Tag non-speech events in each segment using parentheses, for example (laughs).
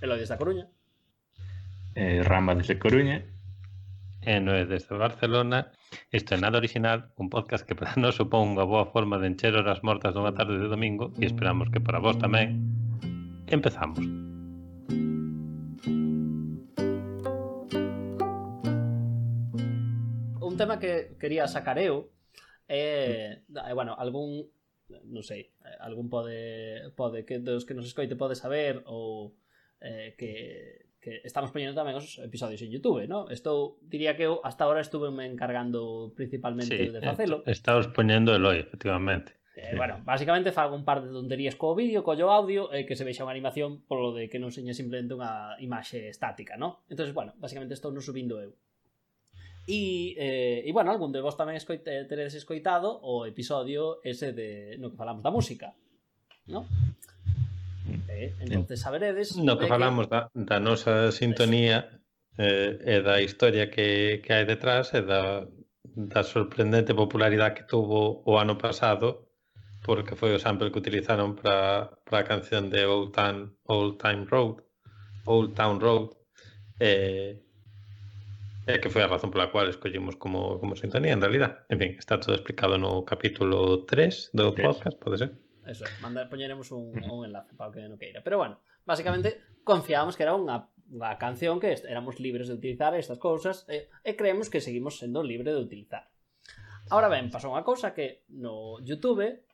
Elo desde a Coruña. Eh, Ramba desde Coruña. E no é desde Barcelona. Isto é nada original, un podcast que para nós supón unha boa forma de encher horas mortas dunha tarde de domingo e esperamos que para vos tamén. Empezamos. Un tema que quería sacar eu é, eh, bueno, algún non sei, eh, algún pode pode que dos que nos escoite pode saber ou eh, que, que estamos poñendo tamén os episodios en Youtube, ¿no? Estou, diría que eu hasta ahora estuve me encargando principalmente sí, de facelo. estamos poñendo Eloi, efectivamente. Eh, bueno, básicamente fago un par de tonterías co vídeo, collo audio, e eh, que se vexa unha animación polo de que non seña simplemente unha imaxe estática, ¿no? Entonces, bueno, básicamente estou non subindo eu. E, eh, e bueno, algún de vos tamén escoite, teredes escoitado o episodio ese de no que falamos da música, ¿no? Eh, entonces saberedes... No eh, que falamos que... Da, da nosa sintonía eh, e da historia que, que hai detrás e da, da sorprendente popularidade que tuvo o ano pasado porque foi o sample que utilizaron para para a canción de Old Town, Old Time Road, Old Town Road, eh, É que foi a razón pola cual escollimos como, como sintonía, en realidad. En fin, está todo explicado no capítulo 3 do 3. podcast, pode ser? eso é, mandar, poñeremos un, un enlace para o que non queira. Pero bueno, basicamente confiábamos que era unha, unha canción que éramos libres de utilizar estas cousas e, eh, e creemos que seguimos sendo libres de utilizar. Ahora ben, pasou unha cousa que no YouTube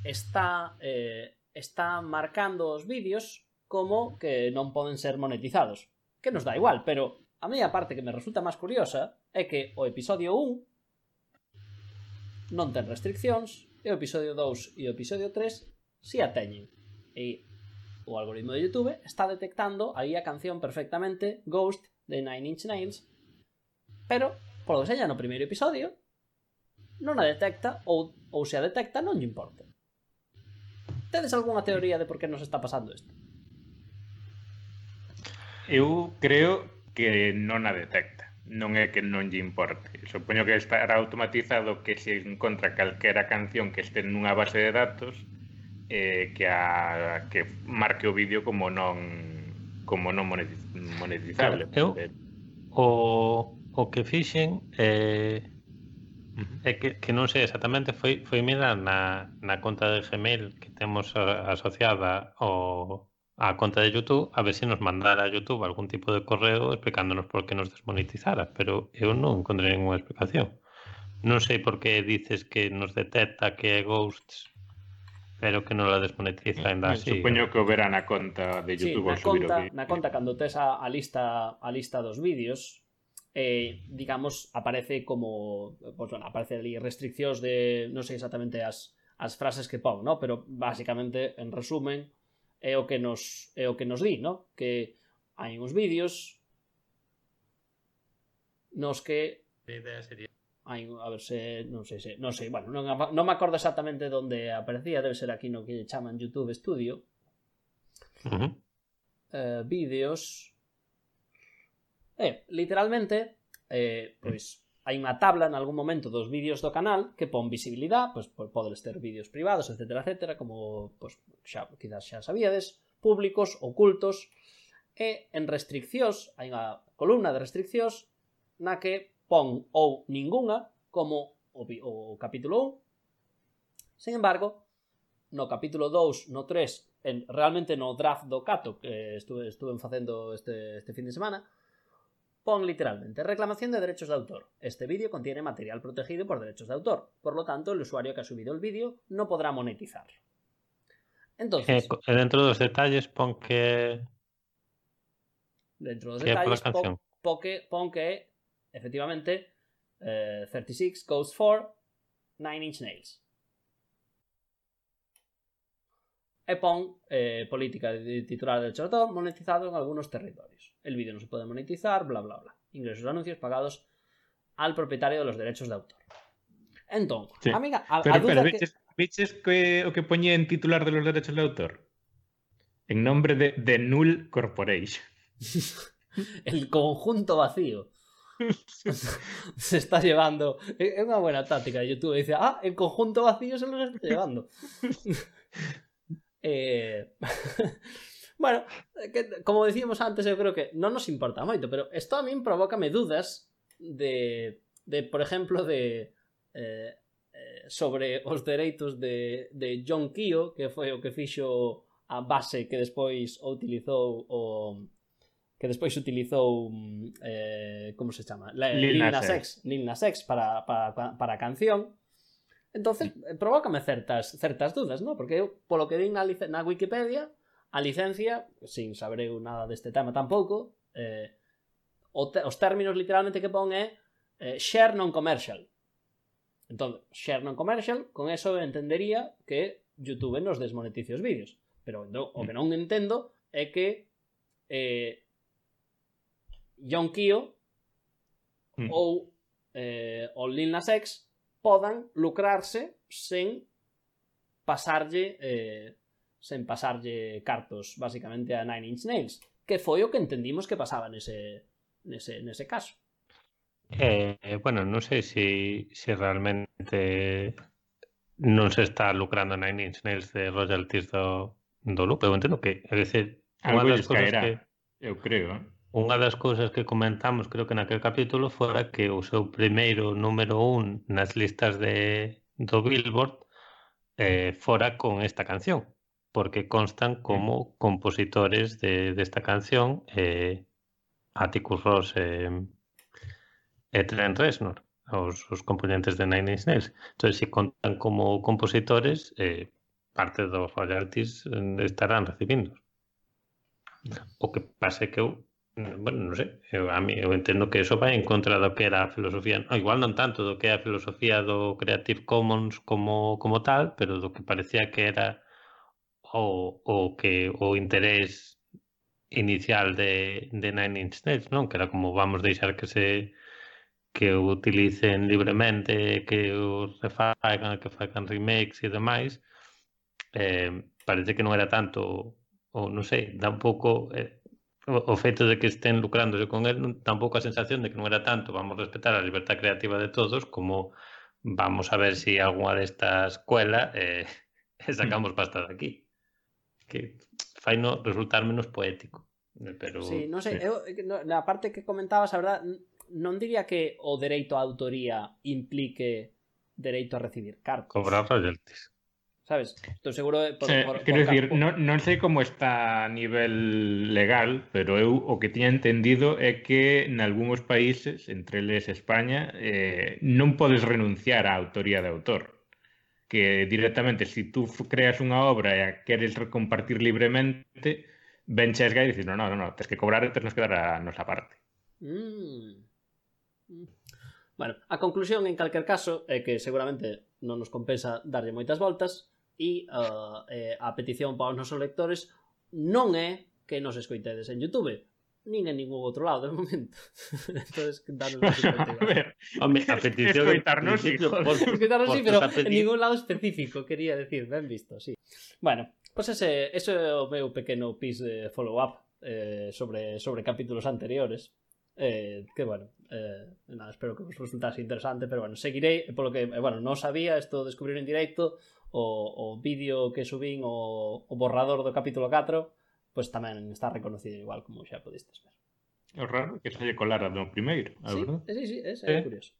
está eh, está marcando os vídeos como que non poden ser monetizados. Que nos dá igual, pero a mí a parte que me resulta máis curiosa é que o episodio 1 non ten restriccións, e o episodio 2 e o episodio 3 si a teñen. E o algoritmo de YouTube está detectando aí a canción perfectamente Ghost de Nine Inch Nails pero, polo que seña no primeiro episodio non a detecta ou, ou se a detecta non lle importa. Tedes algunha teoría de por que nos está pasando isto? Eu creo que non a detecta non é que non lle importe. Supoño que estará automatizado que se encontra calquera canción que este nunha base de datos eh, que a, que marque o vídeo como non como non monetiz, monetizable. Claro, eu, o, o que fixen eh, é que, que non sei exactamente foi, foi mirar na, na conta de Gmail que temos asociada ao a conta de YouTube a ver se nos mandara a YouTube algún tipo de correo explicándonos por que nos desmonetizara, pero eu non encontrei ninguna explicación. Non sei por que dices que nos detecta que é ghosts, pero que non la desmonetiza ainda así. Supoño que o verá na conta de YouTube sí, na subir conta, vídeo. Na conta, cando tes a, a, lista, a lista dos vídeos, eh, digamos, aparece como, pues, bueno, aparece ali restriccións de, non sei exactamente as, as frases que pon, ¿no? pero basicamente, en resumen, é o que nos é o que nos di, no? Que hai uns vídeos nos que a idea sería hai, a ver se non sei se non sei, bueno, non, non me acordo exactamente onde aparecía, debe ser aquí no que chaman YouTube Studio. Uh -huh. eh, vídeos eh, literalmente eh, pois hai unha tabla en algún momento dos vídeos do canal que pon visibilidade, pois podes ter vídeos privados, etcétera, etcétera, como pois, xa, quizás xa sabíades, públicos, ocultos, e en restriccións, hai unha columna de restriccións na que pon ou ningunha como o, o capítulo 1. Sin embargo, no capítulo 2, no 3, en, realmente no draft do Cato que estuve, estuve facendo este, este fin de semana, pon literalmente reclamación de derechos de autor. Este vídeo contiene material protegido por derechos de autor. Por lo tanto, el usuario que ha subido el vídeo no podrá monetizarlo. Entonces, co- e dentro dos detalles pon que, dentro é pola detalles, pon que, pon que efectivamente eh, 36 goes for 9 inch nails. E pon eh, política de titular de derecho de autor monetizado en algunos territorios. El vídeo no se puede monetizar, bla, bla, bla. Ingresos de anuncios pagados al propietario de los derechos de autor. Entón, Sí. amiga, a, Pero, a duda pero, que... viches, viches que, o que poñía en titular de los derechos de autor? En nombre de, de Null Corporation. (laughs) el conjunto vacío (laughs) se está llevando. Es una buena táctica de YouTube. Dice, ah, el conjunto vacío se lo está llevando. (laughs) Eh... (laughs) bueno, eh, que, como decíamos antes, eu creo que non nos importa moito, pero isto a min provócame dudas de, de por exemplo, de eh, eh, sobre os dereitos de, de John Kio que foi o que fixo a base que despois utilizou o que despois utilizou eh, como se chama? La, Lil Nas X, Lil Nas X para, para, para a canción Entonces, eh, provócame certas certas dudas, ¿no? Porque eu, polo que vi na, na Wikipedia, a licencia, sin saber eu nada deste tema tampouco, eh, os términos literalmente que pon é eh, share non-commercial. Entón, share non-commercial, con eso entendería que YouTube nos desmonetice os vídeos. Pero no, o que non entendo é que eh, John Kio mm. ou eh, o Lil Nas X podan lucrarse sen pasarlle eh, sen pasarlle cartos basicamente a Nine Inch Nails, que foi o que entendimos que pasaba nese, nese, nese caso. Eh, bueno, non sei se si, si realmente non se está lucrando Nine Inch Nails de royalties do, do loop. Eu entendo que, é dicir, Algo das cousas que... Eu creo, eh? Unha das cousas que comentamos, creo que naquel capítulo, fora que o seu primeiro número un nas listas de, do Billboard eh, fora con esta canción, porque constan como compositores de, desta canción eh, Atticus Ross e, e Trent Reznor os, os componentes de Nine Inch Nails. Entón, se contan como compositores, eh, parte dos royalties eh, estarán recibindo. O que pase que eu Mm, bueno, non sei, eu, a mí, eu entendo que eso vai en contra do que era a filosofía, no, igual non tanto do que é a filosofía do Creative Commons como, como tal, pero do que parecía que era o, o que o interés inicial de, de Nine Inch Nails, non? Que era como vamos deixar que se que o utilicen libremente, que o refagan, que facan remakes e demais, eh, parece que non era tanto, ou non sei, dá un pouco... Eh, o feito de que estén lucrándose con él, tampouco a sensación de que non era tanto, vamos a respetar a libertad creativa de todos, como vamos a ver se si algunha destas cuela eh, (laughs) mm. sacamos pasta de aquí. Que fai no resultar menos poético. Eh, pero, sí, non sei, sí. eu, na parte que comentabas, a verdad, non diría que o dereito á autoría implique dereito a recibir cartos. Cobrar royalties. ¿Sabes? Estou seguro de... Por, sí, por, quero por decir, no, non sei como está a nivel legal, pero eu o que tiña entendido é que en algúns países, entre eles España, eh, non podes renunciar á autoría de autor. Que directamente, se si tú creas unha obra e a queres compartir libremente, ven Chesga e dices, no, no, no, no, tens que cobrar e tens que dar a nosa parte. Mm. mm. Bueno, a conclusión, en calquer caso, é que seguramente non nos compensa darlle moitas voltas, e uh, eh, a petición para os nosos lectores non é que nos escoitedes en Youtube nin en ningún outro lado de momento. (laughs) Entonces danos (laughs) a, a ver Home, a petición escoitarnos sí, escoitarnos sí, pero en ningún lado específico quería decir, ben visto, sí. Bueno, pois pues ese, ese é o meu pequeno pis de follow-up eh, sobre, sobre capítulos anteriores. Eh, que bueno eh, nada, espero que vos resultase interesante pero bueno, seguirei polo que, eh, bueno, non sabía isto descubrir en directo o, o vídeo que subín o, o borrador do capítulo 4 pois tamén está reconocido igual como xa podestes ver É raro que se lle colara no primeiro, a sí, verdad? Sí, sí, é, é, é curioso.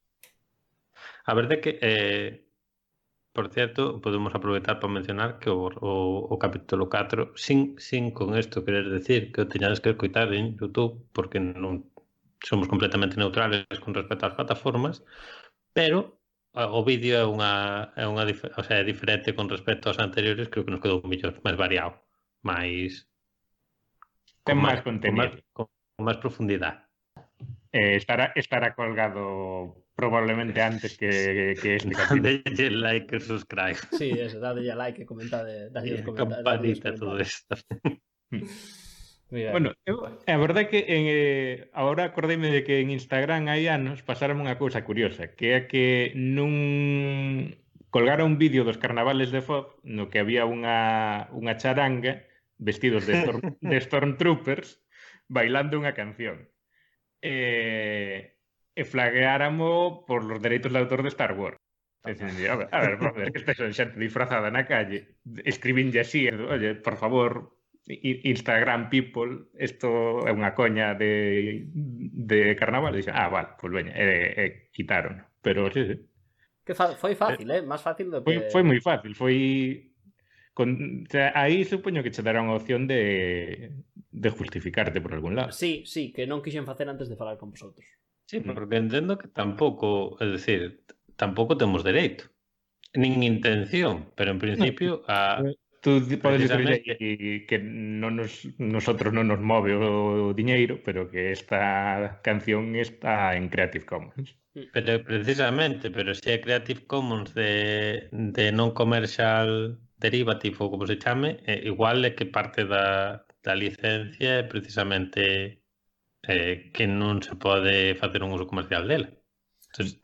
A verdade que eh, por certo, podemos aproveitar para mencionar que o, o, o capítulo 4 sin, sin con isto querer decir que o teñades que escoitar en Youtube porque non somos completamente neutrales con respecto ás plataformas pero o vídeo é unha, é unha o sea, é diferente con respecto aos anteriores, creo que nos quedou mellor, máis variado, máis ten máis contenido, con, máis profundidade. Eh, estará estará colgado probablemente antes que, que este (laughs) capítulo. Dadelle like e subscribe. Sí, eso, dadelle like e comentade, dadle os comentarios. Campanita, todo isto. Hmm. Mira. Bueno, eu, a verdade é que en, eh, agora acordeime de que en Instagram hai anos pasaron unha cousa curiosa, que é que nun colgaron un vídeo dos carnavales de Foz no que había unha, unha charanga vestidos de, storm, (laughs) de Stormtroopers bailando unha canción. Eh, e flagueáramo por los dereitos de autor de Star Wars. Dicen, a ver, a ver, brother, que estáis xente disfrazada na calle, escribinlle así, oye, por favor, Instagram People, isto é unha coña de, de carnaval, dixen, ah, vale, pois veña, e, e quitaron. Pero sí, sí. Que fa foi eh, fácil, eh? Más fácil do que... Foi, foi moi fácil, foi... Con... O sea, aí supoño que che darán a opción de, de justificarte por algún lado. Sí, sí, que non quixen facer antes de falar con vosotros. Sí, mm. porque entendo que tampouco, é dicir, tampouco temos dereito. Nin intención, pero en principio a, eh, Tú podes que, que non nos, nosotros non nos move o diñeiro, pero que esta canción está en Creative Commons. Pero precisamente, pero se é Creative Commons de, de non commercial derivative ou como se chame, eh, igual é que parte da, da licencia é precisamente eh, que non se pode facer un uso comercial dela. Entonces,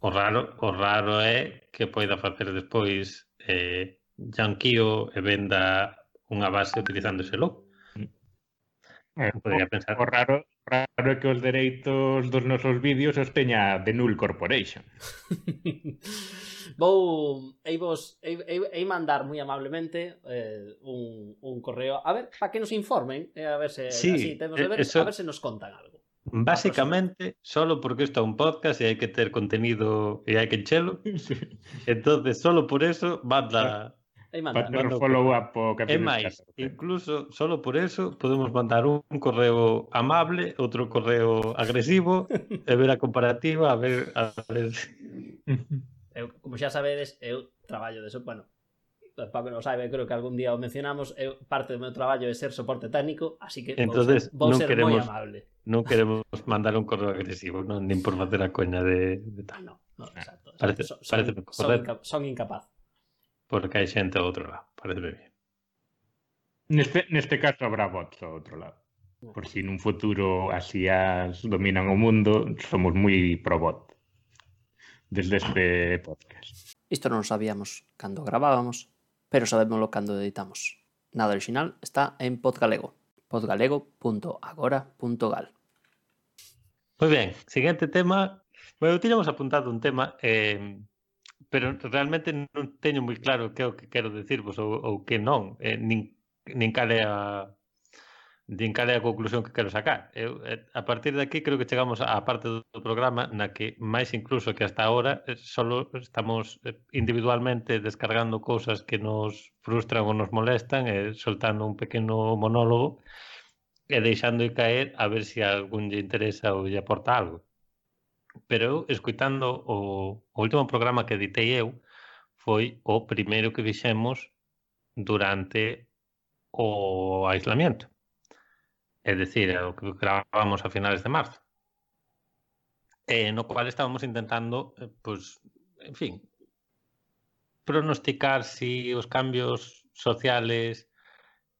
o raro, o raro é que poida facer despois eh, Yanquio e venda unha base utilizándose logo. Mm. Eh, Podría pensar. O raro, raro é que os dereitos dos nosos vídeos os teña The Null Corporation. (laughs) Vou ei vos ei, ei, ei mandar moi amablemente eh, un, un correo a ver para que nos informen, eh, a ver se sí, así temos ver, eso... a ver se nos contan algo. Básicamente, solo porque isto é un podcast e hai que ter contenido e hai que enchelo. (laughs) Sí. Entonces, solo por eso manda Aí manda, para ter follow up o que E máis, incluso solo por eso podemos mandar un correo amable, outro correo agresivo e ver a comparativa, a ver a ver (laughs) Eu, como xa sabedes, eu traballo de eso, bueno, para que non sabe, creo que algún día o mencionamos, eu, parte do meu traballo é ser soporte técnico, así que Entonces, vou ser, vou ser queremos, moi amable. Non queremos mandar un correo agresivo, non, nin por facer a coña de, de tal. Ah, no, no, ah, exacto. Parece, son, parece son, son, incapaz porque hai xente ao outro lado, parece ben. Neste, neste caso habrá bots ao outro lado. Por si nun futuro así as dominan o mundo, somos moi pro bot desde este podcast. Isto non sabíamos cando gravábamos, pero sabémoslo cando editamos. Nada original está en Podgalego, podgalego.agora.gal. Moi ben, seguinte tema. Bueno, tiñamos apuntado un tema eh, pero realmente non teño moi claro que é o que quero decirvos ou, ou que non, eh, nin, nin cal é a din cal é a conclusión que quero sacar. Eu, eh, a partir de aquí creo que chegamos á parte do programa na que máis incluso que hasta ahora eh, solo estamos eh, individualmente descargando cousas que nos frustran ou nos molestan e soltando un pequeno monólogo e deixando de caer a ver se si a algún lle interesa ou lle aporta algo. Pero eu, escuitando o, o último programa que editei eu, foi o primeiro que fixemos durante o aislamiento. É dicir, o que gravamos a finales de marzo. Eh, no cual estábamos intentando, eh, pues, en fin, pronosticar si os cambios sociales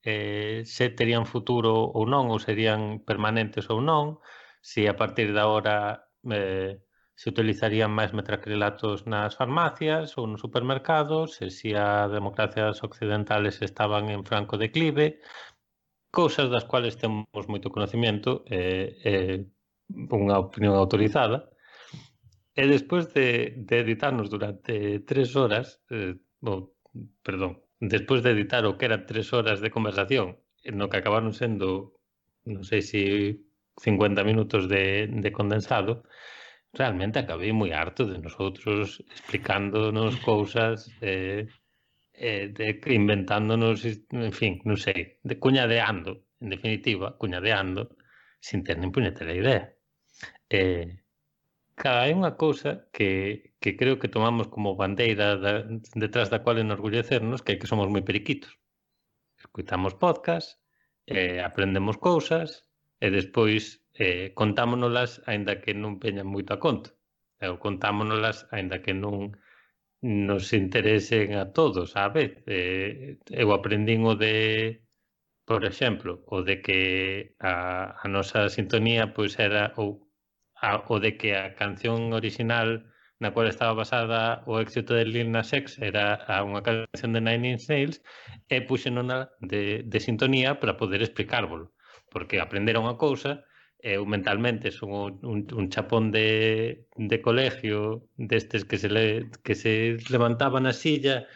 eh, se terían futuro ou non, ou serían permanentes ou non, se a partir da hora eh, se utilizarían máis metacrilatos nas farmacias ou nos supermercados, e se as democracias occidentales estaban en franco declive, cousas das cuales temos moito conocimiento e eh, eh, unha opinión autorizada. E despois de, de editarnos durante tres horas, eh, bon, perdón, despois de editar o que eran tres horas de conversación, no que acabaron sendo, non sei se 50 minutos de, de condensado, realmente acabei moi harto de nosotros explicándonos (laughs) cousas eh, eh, de que inventándonos, en fin, non sei, de cuñadeando, en definitiva, cuñadeando, sin ter nin puñetera idea. Eh, cada hai unha cousa que, que creo que tomamos como bandeira da, detrás da cual enorgullecernos, que é que somos moi periquitos. Escuitamos podcast, eh, aprendemos cousas, e despois eh, contámonolas aínda que non peñan moito a conto. E contámonolas aínda que non nos interesen a todos, a vez. Eh, eu aprendín o de, por exemplo, o de que a, a nosa sintonía pois era o, a, o de que a canción original na cual estaba basada o éxito de Lil Nas X era a unha canción de Nine Inch Nails e puxenona de, de sintonía para poder explicárvolo porque aprenderon unha cousa eu mentalmente son un, un chapón de, de colegio destes que se, le, que se levantaban a silla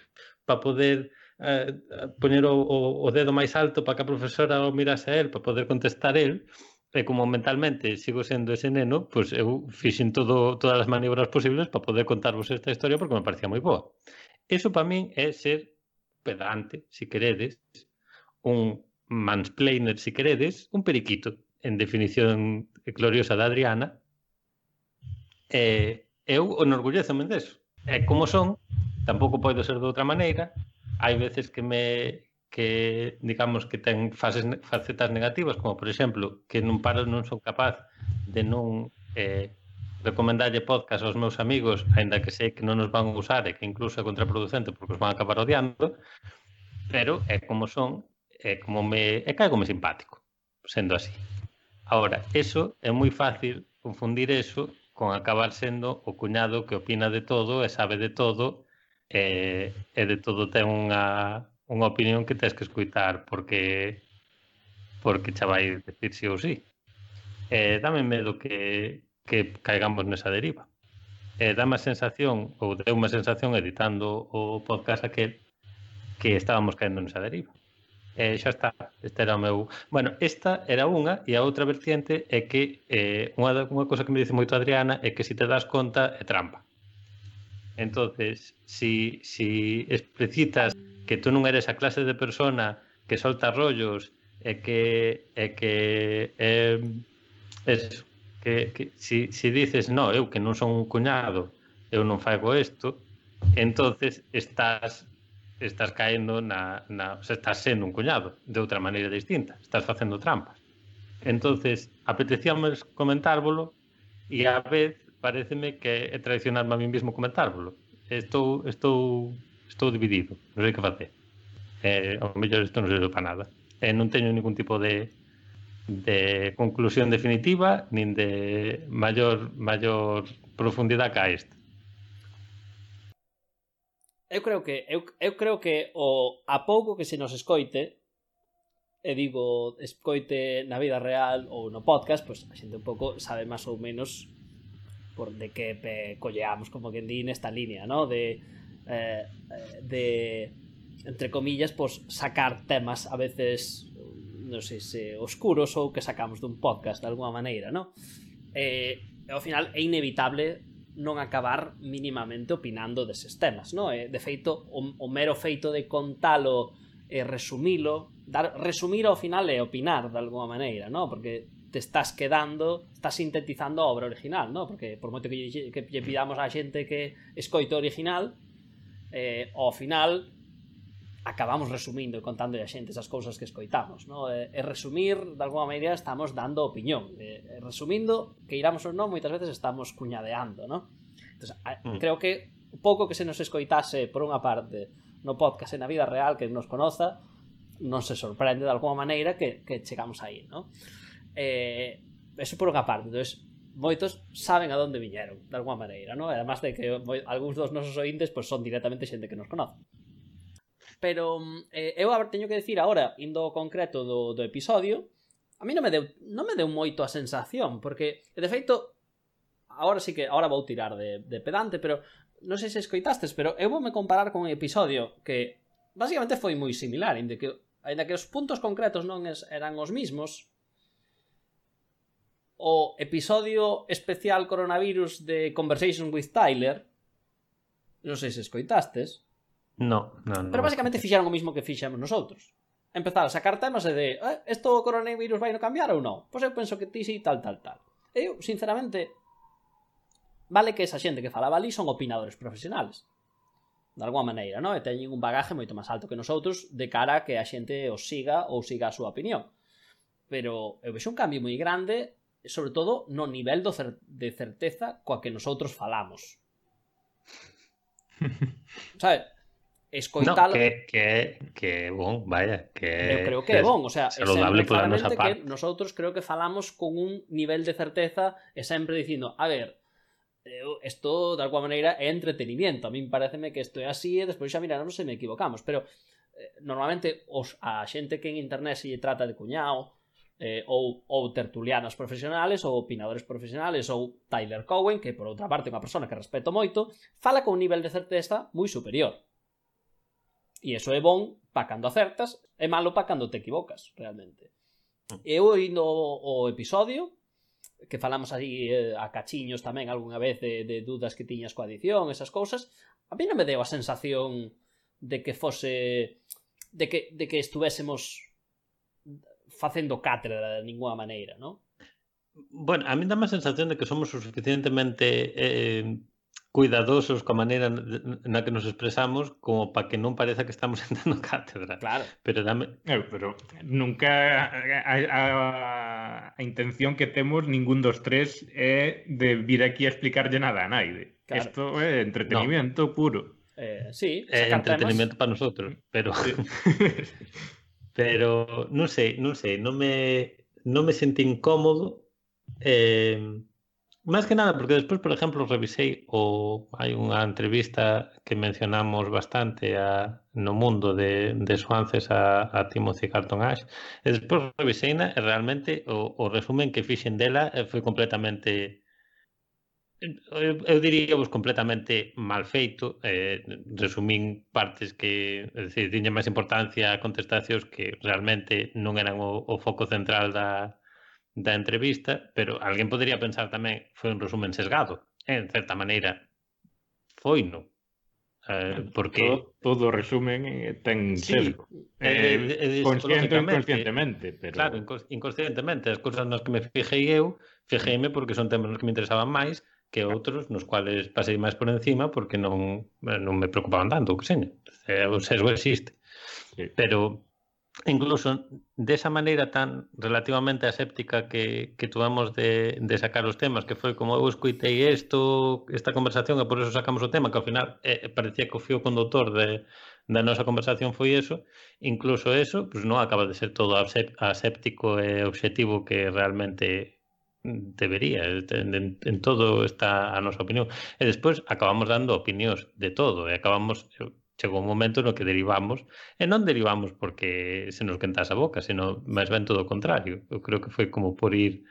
para poder eh, poñer o, o, o dedo máis alto para que a profesora o mirase a él, para poder contestar él, e como mentalmente sigo sendo ese neno, pois eu fixen todo, todas as maniobras posibles para poder contarvos esta historia porque me parecía moi boa. Eso para min é ser pedante, se si queredes, un mansplainer, se queredes, un periquito, en definición gloriosa da Adriana, e eu enorgullecome deso. E como son, tampouco podo ser de outra maneira, hai veces que me que digamos que ten fases facetas negativas, como por exemplo, que non paro, non son capaz de non eh, recomendarlle podcast aos meus amigos, aínda que sei que non nos van a usar e que incluso é contraproducente porque os van a acabar odiando, pero é como son é como me é caigo me simpático, sendo así. Ahora, eso é moi fácil confundir eso con acabar sendo o cuñado que opina de todo e sabe de todo e, e de todo ten unha, unha opinión que tens que escuitar porque porque xa vai decir sí ou sí. Eh, dame medo que, que caigamos nesa deriva. Eh, dame a sensación, ou deu unha sensación editando o podcast aquel, que estábamos caendo nesa deriva. Eh, xa está, este era o meu... Bueno, esta era unha e a outra vertiente é que eh, unha, unha cosa que me dice moito Adriana é que se si te das conta é trampa. Entonces, si, si explicitas que tú non eres a clase de persona que solta rollos e que e que eh, es, que, que si, si dices no, eu que non son un cuñado, eu non fago isto, entonces estás estás caendo na, na o sea, estás sendo un cuñado de outra maneira distinta, estás facendo trampas. Entonces, apetecíamos comentárvolo e a vez pareceme que é traicionarme a mí mismo comentárvolo. Estou estou estou dividido, non sei que facer. Eh, ao mellor isto non serve para nada. Eh, non teño ningún tipo de de conclusión definitiva nin de maior maior profundidade ca isto. esta eu creo que eu, eu creo que o a pouco que se nos escoite e digo escoite na vida real ou no podcast, pois a xente un pouco sabe máis ou menos por de que pe, colleamos como que di nesta línea, no? De eh, de entre comillas, pois pues, sacar temas a veces non sei se oscuros ou que sacamos dun podcast de alguma maneira, no? Eh, ao final é inevitable non acabar mínimamente opinando deses temas, no? E, de feito, o, o mero feito de contalo e resumilo, dar, resumir ao final é opinar de alguma maneira, no? Porque te estás quedando, estás sintetizando a obra original, no? Porque por moito que lle, que lle pidamos á xente que escoite original, eh, ao final acabamos resumindo e contando a xente esas cousas que escoitamos no? e, e resumir, de alguma maneira, estamos dando opinión e, e resumindo, que iramos ou non, moitas veces estamos cuñadeando no? Entonces, a, mm. creo que pouco que se nos escoitase por unha parte no podcast e na vida real que nos conoza non se sorprende de alguma maneira que, que chegamos aí no? eh, eso por unha parte entonces, moitos saben a donde viñeron de alguma maneira no? además de que moi, algúns dos nosos ointes pues, son directamente xente que nos conoce Pero mm, eh, eu teño que decir agora, indo ao concreto do, do episodio, a mí non me deu, non me deu moito a sensación, porque, de feito, agora sí que, agora vou tirar de, de pedante, pero non sei se escoitastes, pero eu vou me comparar con un episodio que basicamente foi moi similar, ainda que, ainda que os puntos concretos non es, eran os mismos, o episodio especial coronavirus de Conversation with Tyler, non sei se escoitastes, No, no, Pero basicamente no. fixeron o mismo que fixemos nosotros. Empezar a sacar temas e de, eh, esto o coronavirus vai no cambiar ou non? Pois eu penso que ti si tal, tal, tal. E eu, sinceramente, vale que esa xente que falaba ali son opinadores profesionales. De alguma maneira, non? E teñen un bagaje moito máis alto que nosotros de cara a que a xente os siga ou siga a súa opinión. Pero eu vexo un cambio moi grande, sobre todo no nivel do cer de certeza coa que nosotros falamos. (laughs) Sabes? escoitalo. No, que, que, que bon, vaya, que... Eu creo que é bon, o sea, saludable pola nosa parte. Que nosotros creo que falamos con un nivel de certeza e sempre dicindo, a ver, eh, isto de alguma maneira é entretenimiento, a min pareceme que isto é así e despois xa miraremos se me equivocamos, pero eh, normalmente os, a xente que en internet se trata de cuñado, eh, ou, ou tertulianos profesionales ou opinadores profesionales ou Tyler Cowen, que por outra parte é unha persona que respeto moito, fala con un nivel de certeza moi superior. E iso é bon pa cando acertas, é malo pa cando te equivocas, realmente. Ah. Eu indo o episodio, que falamos aí eh, a cachiños tamén algunha vez de, de dudas que tiñas coa adición, esas cousas, a mí non me deu a sensación de que fose de que, de que estuvésemos facendo cátedra de ninguna maneira, non? Bueno, a mí dá a sensación de que somos suficientemente eh, cuidadosos coa maneira na que nos expresamos como para que non pareza que estamos (laughs) sentando cátedra. Claro. Pero dame... Eh, pero nunca a, a, a intención que temos ningún dos tres é de vir aquí a explicarlle nada a naide. Claro. Isto é entretenimiento no. puro. Eh, sí, é eh, entretenimento para nosotros, pero... Sí. (laughs) pero non sei, non sei, non me, non me senti incómodo eh, Más que nada, porque despois, por exemplo, revisei o hai unha entrevista que mencionamos bastante a, no mundo de, de Suances a, a Timothy Carton Ash, e despois reviseina e realmente o, o resumen que fixen dela eh, foi completamente eu, eu diría vos completamente mal feito eh, resumín partes que é dicir, tiña máis importancia a contestacións que realmente non eran o, o foco central da, da entrevista, pero alguén podría pensar tamén foi un resumen sesgado. En certa maneira, foi no. Eh, porque todo, todo resumen eh, ten sí, sesgo. Eh, eh, consciente ou inconscientemente, pero Claro, inconscientemente, as cousas nas que me fijei eu, fijeime porque son temas nos que me interesaban máis que outros nos cuales pasei máis por encima porque non eh, non me preocupaban tanto, que seña. O sesgo existe. Sí. Pero incluso de esa maneira tan relativamente aséptica que, que tuvamos de, de sacar os temas, que foi como eu escuitei isto, esta conversación e por eso sacamos o tema, que ao final eh, parecía que o fio condutor de, da nosa conversación foi eso, incluso eso, pues non acaba de ser todo aséptico e obxectivo que realmente debería, eh, en, en todo está a nosa opinión. E despois acabamos dando opinións de todo, e acabamos chegou un momento no que derivamos, e non derivamos porque se nos quentase a boca, senón máis ben todo o contrario. Eu creo que foi como por ir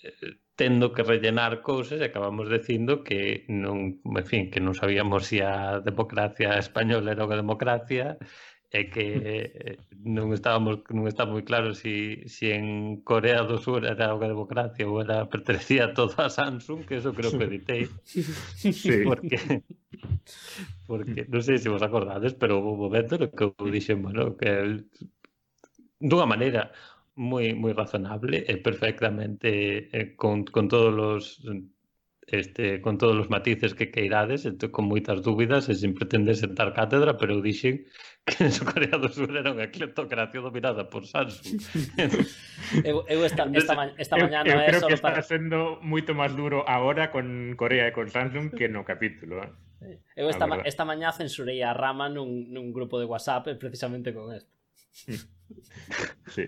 eh, tendo que rellenar cousas e acabamos dicindo que non, en fin, que non sabíamos se si a democracia española era unha democracia é que eh, non estábamos non está moi claro se si, si en Corea do Sur era unha democracia ou era pertenecía todo a Samsung, que eso creo que editei. Sí. Porque porque non sei se vos acordades, pero houve un momento no que eu dixen, bueno, que dunha maneira moi moi razonable e perfectamente eh, con, con todos os este, con todos os matices que queirades, con moitas dúbidas e sin pretender sentar cátedra, pero eu dixen que en Corea do Sur era unha cleptocracia dominada por Samsung. (laughs) eu, eu esta, esta, ma esta mañana... Eu, eu creo que está para... sendo moito máis duro agora con Corea e con Samsung que no capítulo. Eh? Eu esta, ma esta mañá censurei a Rama nun, nun grupo de WhatsApp eh, precisamente con esto. sí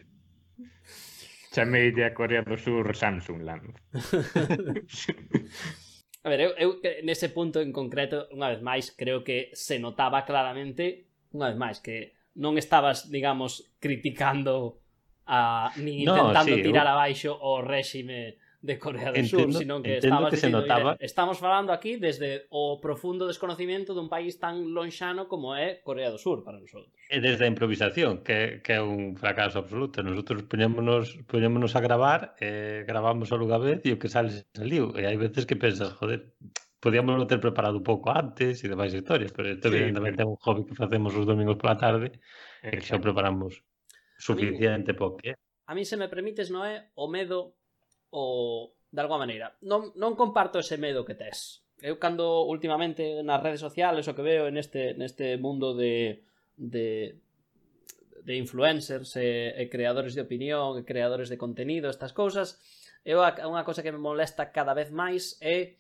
chameille a Corea do Sur Samsungland. (laughs) a ver, eu, eu nese punto en concreto, unha vez máis, creo que se notaba claramente, unha vez máis, que non estabas, digamos, criticando a, ni intentando no, sí, tirar eu... abaixo o réxime de Corea do entendo, Sur, sino que estaba que se notaba... Estamos falando aquí desde o profundo desconocimiento dun país tan lonxano como é Corea do Sur para nosotros. E desde a improvisación, que, que é un fracaso absoluto. Nosotros poñémonos, poñémonos a gravar, eh, gravamos a lugar vez e o que sale saliu. E hai veces que pensas, joder, podíamos non ter preparado un pouco antes e demais historias, pero isto sí, evidentemente é un hobby que facemos os domingos pola tarde e que xa preparamos suficiente pouco. Eh? A mí, se me permites, Noé, o medo o de alguma maneira. Non, non comparto ese medo que tes. Eu cando últimamente nas redes sociales o que veo neste, neste mundo de, de, de influencers e, e creadores de opinión e creadores de contenido, estas cousas eu unha cosa que me molesta cada vez máis é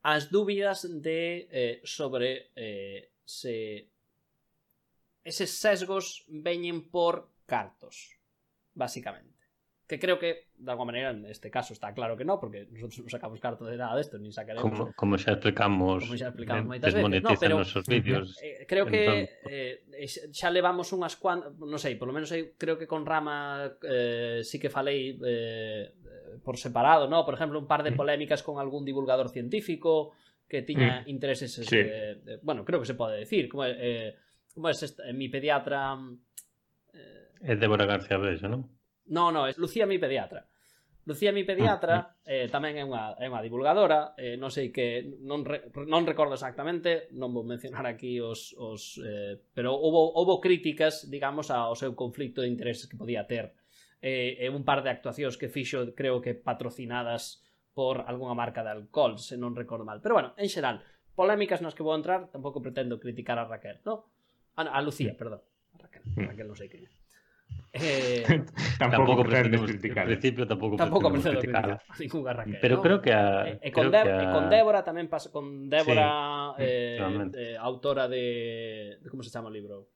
as dúbidas de eh, sobre eh, se eses sesgos veñen por cartos basicamente que creo que, de alguma maneira, neste caso está claro que non, porque nosotros non sacamos carto de nada desto, nin sacaremos... Como, como xa explicamos, como xa explicamos moitas veces. No, pero, nosos vídeos. Eh, creo que eh, xa levamos unhas cuantas, non sei, polo menos eu creo que con Rama eh, sí que falei eh, por separado, ¿no? Por exemplo, un par de mm. polémicas con algún divulgador científico que tiña mm. intereses, sí. eh, bueno, creo que se pode decir, como eh, como es esta, mi pediatra mm, eh, É Débora García Bello, non? No, no, es Lucía mi pediatra. Lucía mi pediatra ah, eh, tamén é unha, é unha divulgadora, eh, non sei que non, re, non recordo exactamente, non vou mencionar aquí os, os eh, pero houve, houve críticas, digamos, ao seu conflito de intereses que podía ter. Eh, e un par de actuacións que fixo, creo que patrocinadas por algunha marca de alcohol, se non recordo mal. Pero bueno, en xeral, polémicas nas que vou entrar, tampouco pretendo criticar a Raquel, no? A, a Lucía, perdón. A Raquel, a Raquel non sei que é. Eh, (laughs) tampouco, tampouco pretendemos criticar. En principio tampouco, tampouco pretendemos criticar. Ninguna (laughs) Raquel, Pero no? creo que a, e, e con creo que a... e con Débora tamén pasa con Débora sí, eh, eh, autora de, de como se chama o libro?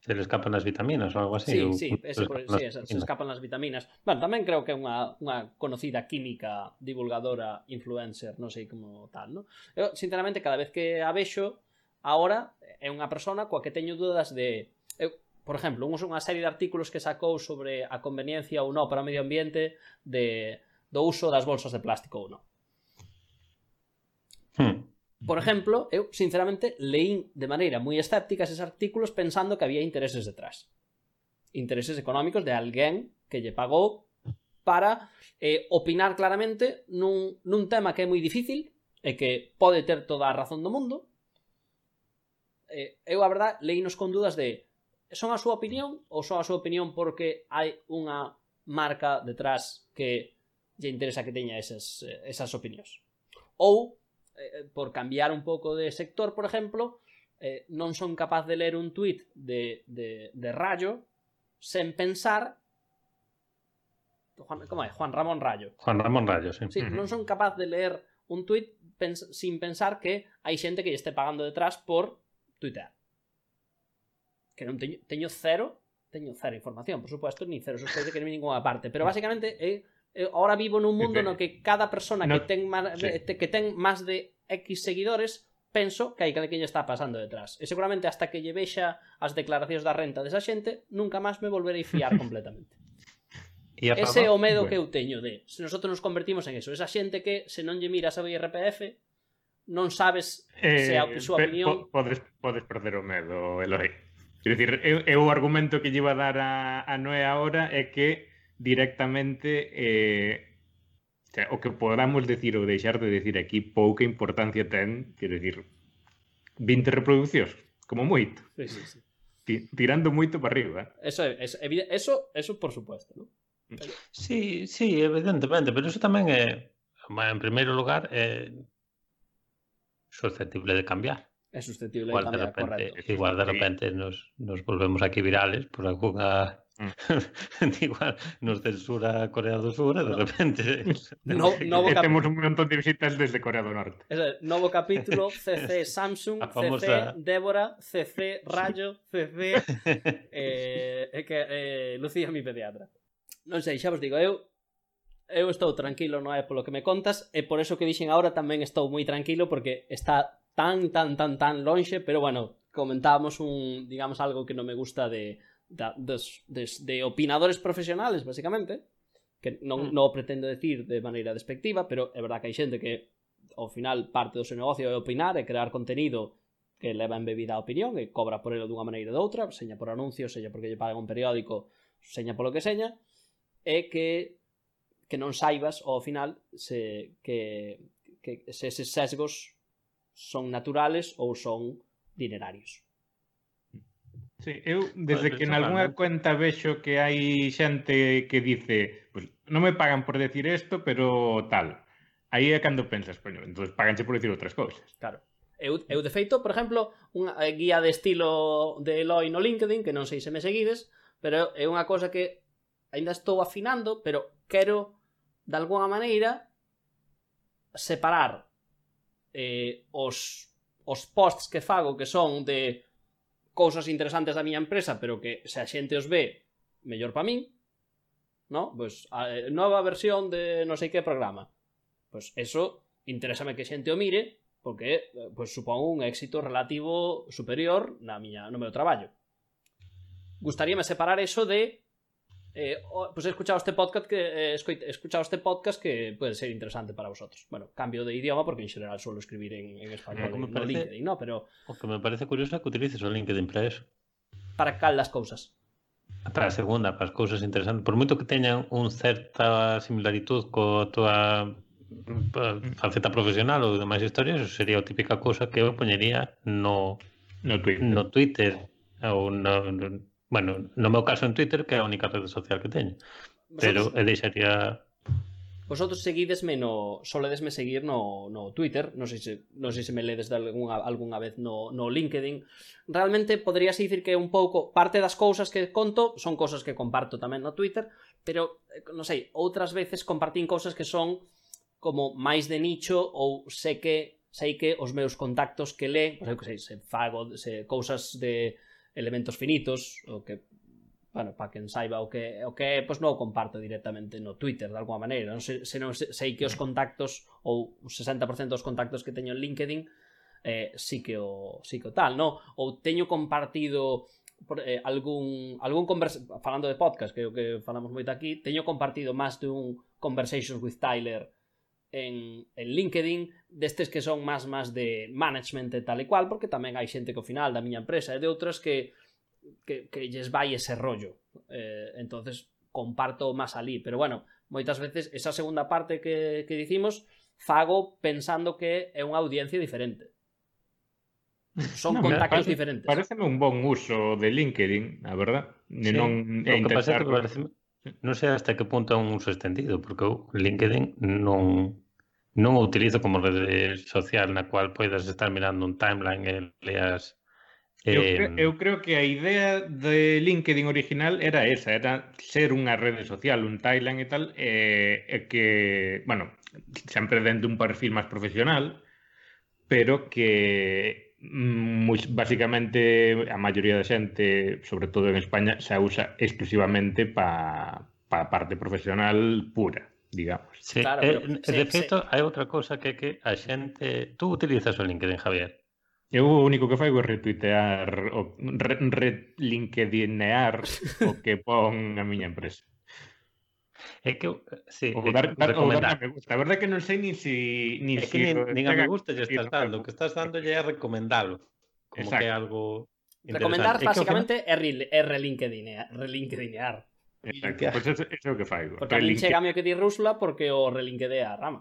Se le escapan as vitaminas ou algo así. Sí, ou, sí, ese, por, sí esa, se escapan as vitaminas. Bueno, tamén creo que é unha, unha conocida química divulgadora, influencer, non sei como tal, ¿no? Eu, sinceramente, cada vez que a vexo, agora eh, é unha persona coa que teño dúdas de... Eu, Por exemplo, uns unha serie de artículos que sacou sobre a conveniencia ou non para o medio ambiente de, do uso das bolsas de plástico ou non. Hmm. Por exemplo, eu sinceramente leín de maneira moi escéptica eses artículos pensando que había intereses detrás. Intereses económicos de alguén que lle pagou para eh, opinar claramente nun, nun tema que é moi difícil e que pode ter toda a razón do mundo. Eh, eu, a verdad, leínos con dudas de son a súa opinión ou son a súa opinión porque hai unha marca detrás que lle interesa que teña esas, eh, esas opinións? Ou, eh, eh, por cambiar un pouco de sector, por exemplo, eh, non son capaz de ler un tweet de, de, de Rayo sen pensar Juan, como é? Juan Ramón Rayo. Juan Ramón Rayo, sí. sí. Non son capaz de ler un tweet pens sin pensar que hai xente que lle este pagando detrás por tuitear que non teño, teño cero teño cero información, por suposto, ni cero sospeita que non ninguna parte, pero basicamente é eh, ahora vivo nun mundo no que cada persona no, eh, que ten más, sí. que ten máis de X seguidores penso que hai que lle está pasando detrás. E seguramente hasta que lle vexa as declaracións da renta desa xente, nunca máis me volverei fiar (laughs) completamente. e Ese é o medo bueno. que eu teño de se nosotros nos convertimos en eso. Esa xente que se non lle miras a IRPF, non sabes eh, se a súa opinión... Podes, podes perder o medo, Eloi. Quer dicir, eu, eu o argumento que lle iba a dar a, a Noé ahora é que directamente eh, o, sea, o que podamos decir ou deixar de decir aquí pouca importancia ten, quero dicir, 20 reproduccións, como moito. Sí, sí, sí. Tirando moito para arriba. Eso, eso, eso, eso por supuesto, ¿no? Sí, sí, evidentemente, pero eso tamén é, en primeiro lugar, é susceptible de cambiar é susceptible igual de cambiar, repente, correcto. Igual de repente sí. nos, nos volvemos aquí virales por alguna mm. (laughs) igual nos censura Corea do Sur e de repente (laughs) no, (laughs) novo cap... temos un montón de visitas desde Corea do Norte es, novo capítulo CC Samsung famosa... CC Débora CC Rayo CC eh, é que, eh, Lucía mi pediatra non sei, xa vos digo eu eu estou tranquilo non é polo que me contas e por eso que dixen agora tamén estou moi tranquilo porque está tan, tan, tan, tan lonxe, pero bueno, comentábamos un, digamos, algo que non me gusta de, de, dos, des, de opinadores profesionales, basicamente, que non, mm. non pretendo decir de maneira despectiva, pero é verdad que hai xente que ao final parte do seu negocio é opinar e crear contenido que leva en bebida a opinión e cobra por elo dunha maneira ou doutra, seña por anuncios, seña porque lle pagan un periódico, seña polo que seña, é que que non saibas ao final se que que se eses sesgos son naturales ou son dinerarios. Sí, eu desde que en algunha cuenta vexo que hai xente que dice, pues, non me pagan por decir isto, pero tal. Aí é cando pensas, coño, entonces paganche por decir outras cousas. Claro. Eu, eu de feito, por exemplo, unha eh, guía de estilo de Eloi no LinkedIn, que non sei se me seguides, pero é unha cosa que aínda estou afinando, pero quero de alguna maneira separar eh, os, os posts que fago que son de cousas interesantes da miña empresa, pero que se a xente os ve, mellor para min, no? Pois, pues, a, eh, nova versión de non sei que programa. Pois pues eso, interésame que xente o mire, porque pois, pues, supón un éxito relativo superior na miña, no meu traballo. Gustaríame separar eso de eh, pues he escuchado este podcast que eh, he escuchado este podcast que puede ser interesante para vosotros. Bueno, cambio de idioma porque en general suelo escribir en, en español, en, parece, LinkedIn, no, pero o que me parece curioso que utilices o LinkedIn para eso. Para cal das cousas. Para a segunda, para as cousas interesantes, por moito que teñan un certa similaritude co tua mm. faceta profesional ou demais historias, sería a típica cousa que eu poñería no no Twitter, no Twitter ou no, no Bueno, no meu caso en Twitter, que é a única rede social que teño. Pero e deixaría Vosotros seguidesme no soledesme seguir no, no Twitter, non sei se non sei se me ledes de algunha algunha vez no no LinkedIn. Realmente poderías dicir que un pouco parte das cousas que conto son cousas que comparto tamén no Twitter, pero eh, non sei, outras veces compartín cousas que son como máis de nicho ou sei que sei que os meus contactos que leen, pois eu que sei, se fago se cousas de elementos finitos, o que bueno, para quen saiba o que o que pois non o comparto directamente no Twitter de alguma maneira, non sei, se non sei que os mm. contactos ou o 60% dos contactos que teño en LinkedIn eh, sí que o sí que o tal, non? Ou teño compartido por, eh, algún algún conversa falando de podcast, que é o que falamos moito aquí, teño compartido máis dun Conversations with Tyler en, en LinkedIn destes que son máis máis de management e tal e cual, porque tamén hai xente que ao final da miña empresa e de outras que que, que lles vai ese rollo. Eh, entonces comparto máis alí, pero bueno, moitas veces esa segunda parte que, que dicimos fago pensando que é unha audiencia diferente. Son (laughs) no, contactos parece, diferentes. Pareceme un bon uso de LinkedIn, a verdad. Sí. Non, é intentar... que pasa é que parece, non sei hasta que punto é un uso extendido, porque o LinkedIn non non o utilizo como rede social na cual poidas estar mirando un timeline e leas. Eu, eh, cre eu creo que a idea de LinkedIn original era esa, era ser unha rede social, un timeline e tal, e, e que, bueno, sempre dentro un perfil máis profesional, pero que mm, moi, basicamente a maioría da xente, sobre todo en España, se usa exclusivamente para pa parte profesional pura digamos. Sí, claro, eh, pero, eh, sí, de feito, sí. hai outra cosa que é que a xente... Tú utilizas o LinkedIn, Javier? Eu o único que faigo é retuitear o re, re linkedinear o que pon a miña empresa. É que, sí, o dar, dar, o dar me gusta. A verdade é que non sei ni si... Ni é si que nin, nin a me gusta lle estás dando. O que estás dando lle é recomendalo. Como Exacto. que é algo Recomendar, basicamente, é, que, é, re, é. Exacto, pois pues é o que fai. Porque relinque... a min chegame o que di Rusla porque o relinquedea a rama.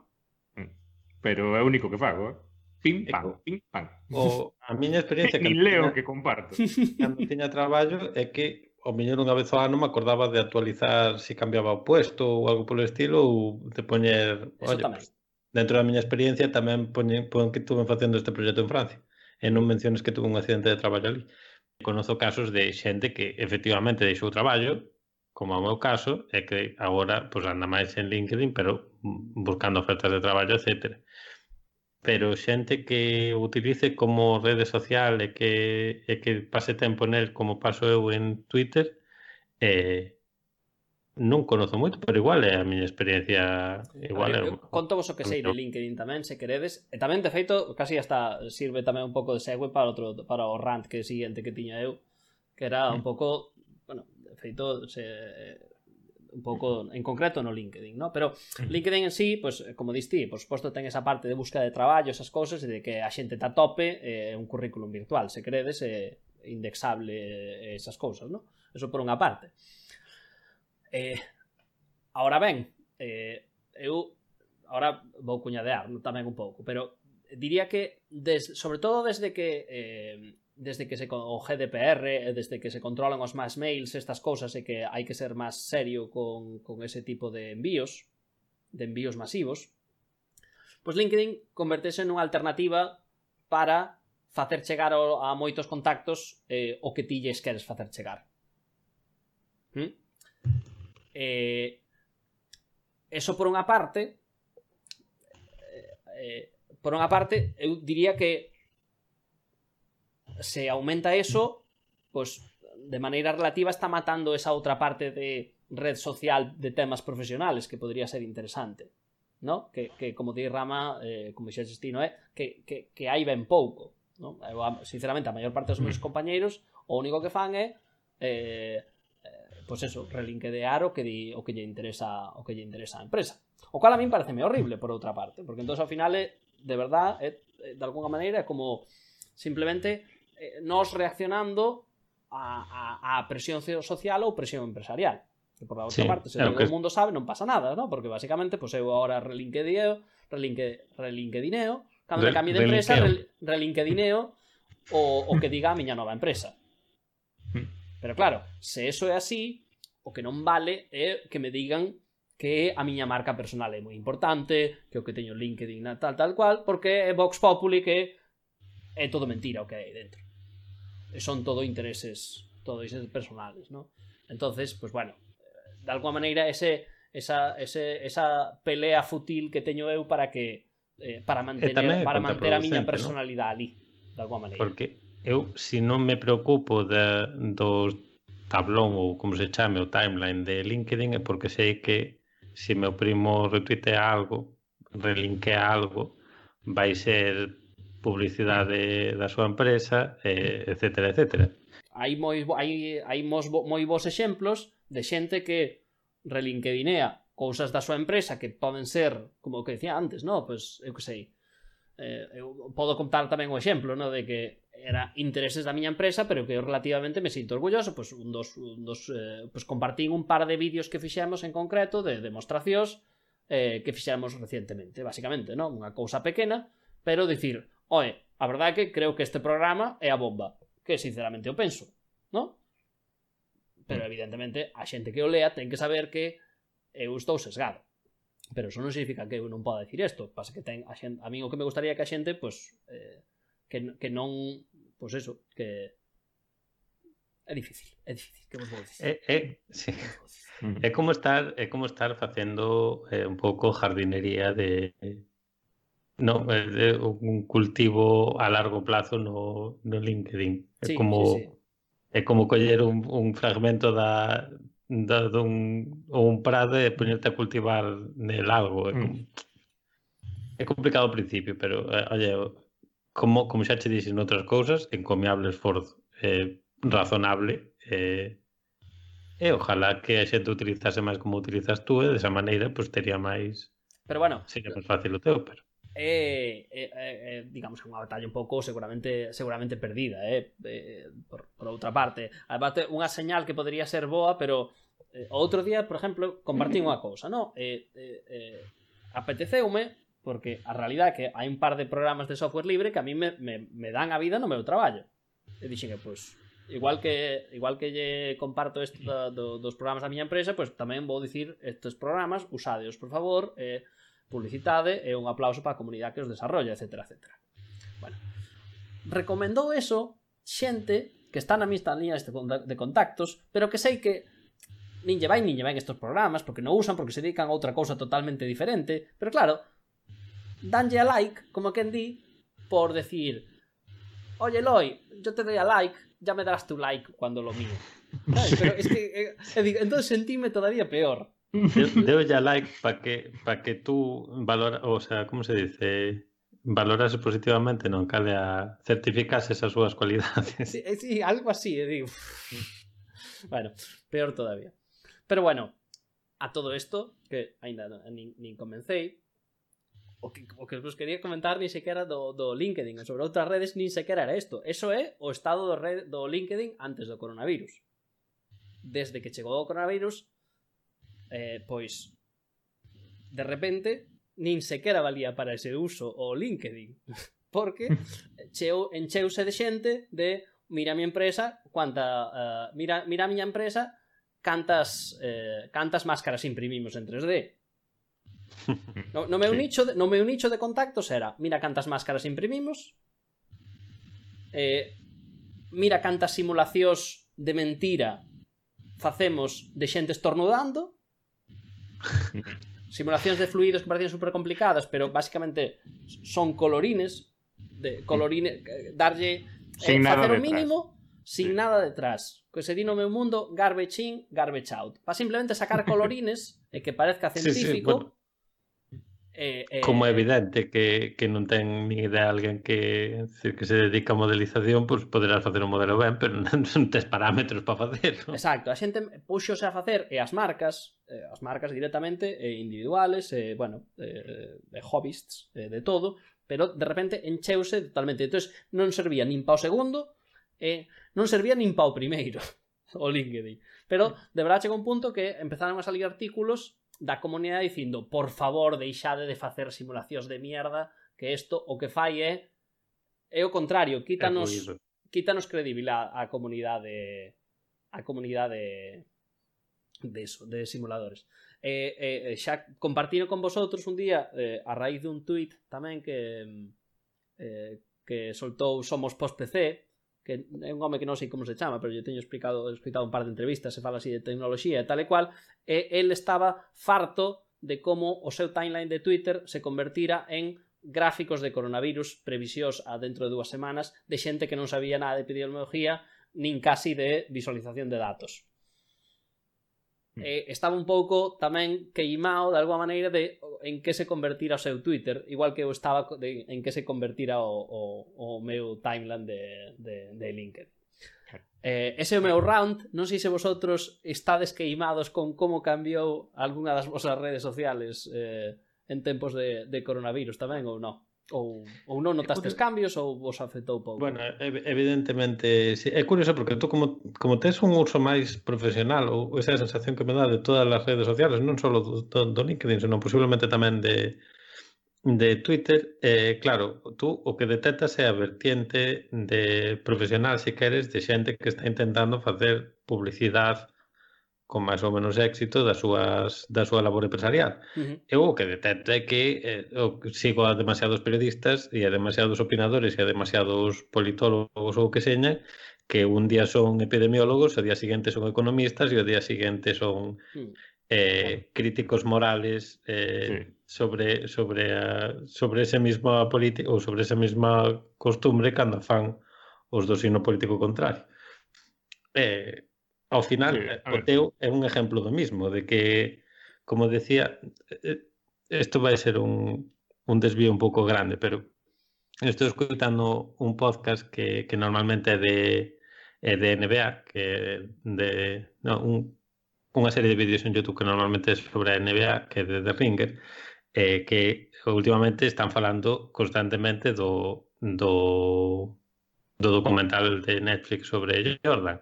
Mm. Pero é o único que fago, eh? Pim, pam, pim, pam. O, a miña experiencia... (laughs) que leo tiña, que comparto. (laughs) Cando tiña traballo é que o mellor unha vez ao ano me acordaba de actualizar se si cambiaba o puesto ou algo polo estilo ou de poñer... Oye, pues, dentro da miña experiencia tamén poñen, poñen que estuve facendo este proxecto en Francia e non menciones que tuve un accidente de traballo ali. Conozo casos de xente que efectivamente deixou o traballo como ao meu caso, é que agora pois, anda máis en LinkedIn, pero buscando ofertas de traballo, etc. Pero xente que utilice como rede social e que, e que pase tempo nel como paso eu en Twitter, eh, non conozo moito, pero igual é a miña experiencia igual. Ver, eu, conto vos o que sei de LinkedIn tamén, se queredes. E tamén, de feito, casi hasta sirve tamén un pouco de segue para outro para o rant que é que tiña eu, que era un mm. pouco feito se, eh, un pouco en concreto no LinkedIn, ¿no? Pero LinkedIn en sí, pois, pues, eh, como diste, por suposto ten esa parte de busca de traballo, esas cousas, e de que a xente está a tope eh, un currículum virtual, se credes eh, indexable eh, esas cousas, ¿no? Eso por unha parte. Eh, ahora ben, eh, eu ahora vou cuñadear tamén un pouco, pero diría que des, sobre todo desde que eh, desde que se o GDPR, desde que se controlan os mass mails, estas cousas e que hai que ser máis serio con, con ese tipo de envíos, de envíos masivos, pois LinkedIn convertese nunha alternativa para facer chegar a moitos contactos eh, o que ti lles queres facer chegar. ¿Mm? Eh, eso por unha parte, eh, por unha parte, eu diría que se aumenta eso, pues de maneira relativa está matando esa outra parte de red social de temas profesionales que podría ser interesante. ¿no? Que, que como di Rama, eh, como xa destino, é? Que, que, que hai ben pouco. ¿no? Eh, Eu, sinceramente, a maior parte dos meus mm. compañeiros o único que fan é eh, pois pues eso, relinquedear o que di, o que lle interesa o que lle interesa a empresa. O cual a min pareceme horrible por outra parte, porque entonces ao final é, de verdad, é, de alguna maneira é como simplemente eh, nos reaccionando a, a, a presión social ou presión empresarial. Que por a outra sí, parte, se todo que... o mundo sabe, non pasa nada, ¿no? porque basicamente pues, eu agora relinquedineo, relinque, relinquedineo, cando Re, me de empresa, rel, relinquedineo o, o que diga a miña nova empresa. Hmm. Pero claro, se eso é así, o que non vale é que me digan que a miña marca personal é moi importante, que o que teño LinkedIn tal tal cual, porque é Vox Populi que é todo mentira o que hai dentro son todo intereses, todo intereses personales, ¿no? Entonces, pues bueno, eh, de alguma maneira ese esa ese, esa pelea fútil que teño eu para que eh, para manter para manter a miña personalidade ¿no? ali, de alguma maneira. Porque eu se si non me preocupo de, dos tablón ou como se chame o timeline de LinkedIn é porque sei que se meu primo retuitea algo, relinkea algo, vai ser publicidade da súa empresa, eh, etcétera, etcétera. Hai moi hai hai mos, moi bons exemplos de xente que relinkedinea cousas da súa empresa que poden ser, como que decía antes, no, pois pues, eu que sei. Eh, eu podo contar tamén o exemplo, no, de que era intereses da miña empresa, pero que eu relativamente me sinto orgulloso, pois pues, un dos, un dos eh, pues, compartín un par de vídeos que fixemos en concreto de demostracións eh, que fixemos recientemente, basicamente, non? Unha cousa pequena, pero dicir, Oe, a verdade é que creo que este programa é a bomba. Que sinceramente eu penso, non? Pero mm. evidentemente a xente que o lea ten que saber que eu estou sesgado. Pero eso non significa que eu non poda dicir isto. Pasa que ten a, xente, a mí o que me gustaría que a xente, pois, pues, eh, que, que non, pois pues eso, que é difícil, é difícil, que vos vou dicir. É, é, sí. (laughs) é como estar, é como estar facendo eh, un pouco jardinería de No, é un cultivo a largo plazo no, no LinkedIn. É sí, como sí, sí. é como coller un, un fragmento da, da dun ou un prado e poñerte a cultivar nel algo. É, mm. como, mm. é complicado ao principio, pero eh, olle, como como xa che dixen outras cousas, encomiable esforzo, eh, razonable, eh, e ojalá que a xente utilizase máis como utilizas tú, e desa maneira pois pues, tería máis Pero bueno, sería máis fácil o teu, pero é, é, é, digamos, unha batalla un pouco seguramente seguramente perdida, eh? eh por, por outra parte. Además, unha señal que podría ser boa, pero eh, outro día, por exemplo, compartín unha cousa, no? Eh, eh, eh, apeteceume porque a realidade é que hai un par de programas de software libre que a mí me, me, me dan a vida no meu traballo. E dixen que, pois, pues, igual que igual que lle comparto isto do, do, dos programas da miña empresa, pois pues, tamén vou dicir estes programas, usadeos, por favor, eh, publicidade e un aplauso para a comunidade que os desarrolla, etc. etc. Bueno, recomendou eso xente que está na mista línea de contactos, pero que sei que nin lle vai nin lle vai estos programas porque non usan, porque se dedican a outra cousa totalmente diferente, pero claro, danlle a like, como quen di, por decir, oye Eloy, yo te doy a like, ya me darás tu like cuando lo mío. (laughs) ¿Sabes? Pero es que, eh, eh entonces sentíme todavía peor. Debo (laughs) ya like para que, pa que tú valora, o sea, como se dice, valoras positivamente, non? Cale a certificas esas súas cualidades. Sí, eh, sí algo así, eh, digo. (laughs) bueno, peor todavía. Pero bueno, a todo isto que ainda nin, nin comencei, o que, o que vos quería comentar nin sequera do, do LinkedIn, sobre outras redes nin sequera era isto. Eso é o estado do, red, do LinkedIn antes do coronavirus. Desde que chegou o coronavirus, eh, pois de repente nin sequera valía para ese uso o LinkedIn (laughs) porque (laughs) cheu, encheuse de xente de mira a mi empresa cuanta, uh, eh, mira, mira a miña empresa cantas eh, cantas máscaras imprimimos en 3D (laughs) no, no meu sí. nicho de, no meu nicho de contactos era mira cantas máscaras imprimimos eh, mira cantas simulacións de mentira facemos de xente estornudando simulacións de fluidos que parecían super complicadas, pero basicamente son colorines de colorine, darlle eh, sin eh, facer o mínimo sin sí. nada detrás. Que se di no meu mundo garbage in, garbage out. Para simplemente sacar (laughs) colorines e que parezca científico, sí, sí, bueno. Eh, eh, Como é evidente que, que non ten ni idea alguén que, que se dedica a modelización, pois pues poderás facer un modelo ben, pero (laughs) non, non tes parámetros para facer. ¿no? Exacto, a xente puxose a facer e as marcas, eh, as marcas directamente, eh, individuales, eh, bueno, eh, eh hobbyists, eh, de todo, pero de repente encheuse totalmente. Entón, non servía nin pa o segundo, eh, non servía nin pa o primeiro (laughs) o LinkedIn. Pero de verdade chegou un punto que empezaron a salir artículos da comunidade dicindo por favor deixade de facer simulacións de mierda que isto o que fai é é o contrario, quítanos é quítanos credibilidade á comunidade á comunidade de eso, de simuladores. Eh, eh, xa compartino con vosotros un día eh, a raíz dun tuit tamén que eh, que soltou Somos Post PC que é un home que non sei como se chama, pero lle teño explicado, escoitado un par de entrevistas, se fala así de tecnoloxía e tal e cual, e el estaba farto de como o seu timeline de Twitter se convertira en gráficos de coronavirus previsións a dentro de dúas semanas de xente que non sabía nada de epidemiología nin casi de visualización de datos. Mm. Eh, estaba un pouco tamén queimado de alguma maneira de en que se convertira o seu Twitter, igual que eu estaba de, en que se convertira o, o, o meu timeline de, de, de LinkedIn. Eh, ese é o meu round, non sei se vosotros estades queimados con como cambiou algunha das vosas redes sociales eh, en tempos de, de coronavirus tamén ou non. Ou, ou non notastes porque... cambios ou vos afectou pouco? Bueno, evidentemente, sí. é curioso porque tú como, como tes un uso máis profesional ou esa sensación que me dá de todas as redes sociales, non só do, do, do LinkedIn, senón posiblemente tamén de, de Twitter, eh, claro, tú o que detectas é a vertiente de profesional, se queres, de xente que está intentando facer publicidade con máis ou menos éxito das súas da súa labor empresarial. Uh -huh. Eu o que detecto é que eh, eu sigo a demasiados periodistas e a demasiados opinadores e a demasiados politólogos ou que seña que un día son epidemiólogos, o día seguinte son economistas e o día seguinte son hmm. eh, críticos morales eh, sí. sobre sobre a, sobre ese mesma política ou sobre esa mesma costumbre cando fan os do signo político contrario. Eh, Ao final, sí, o teu é un exemplo do mismo, de que, como decía, eh, isto vai ser un, un desvío un pouco grande, pero estou escutando un podcast que, que normalmente é de, é de NBA, que de no, un, unha serie de vídeos en YouTube que normalmente é sobre a NBA, que é de The Ringer, eh, que últimamente están falando constantemente do, do, do documental de Netflix sobre Jordan.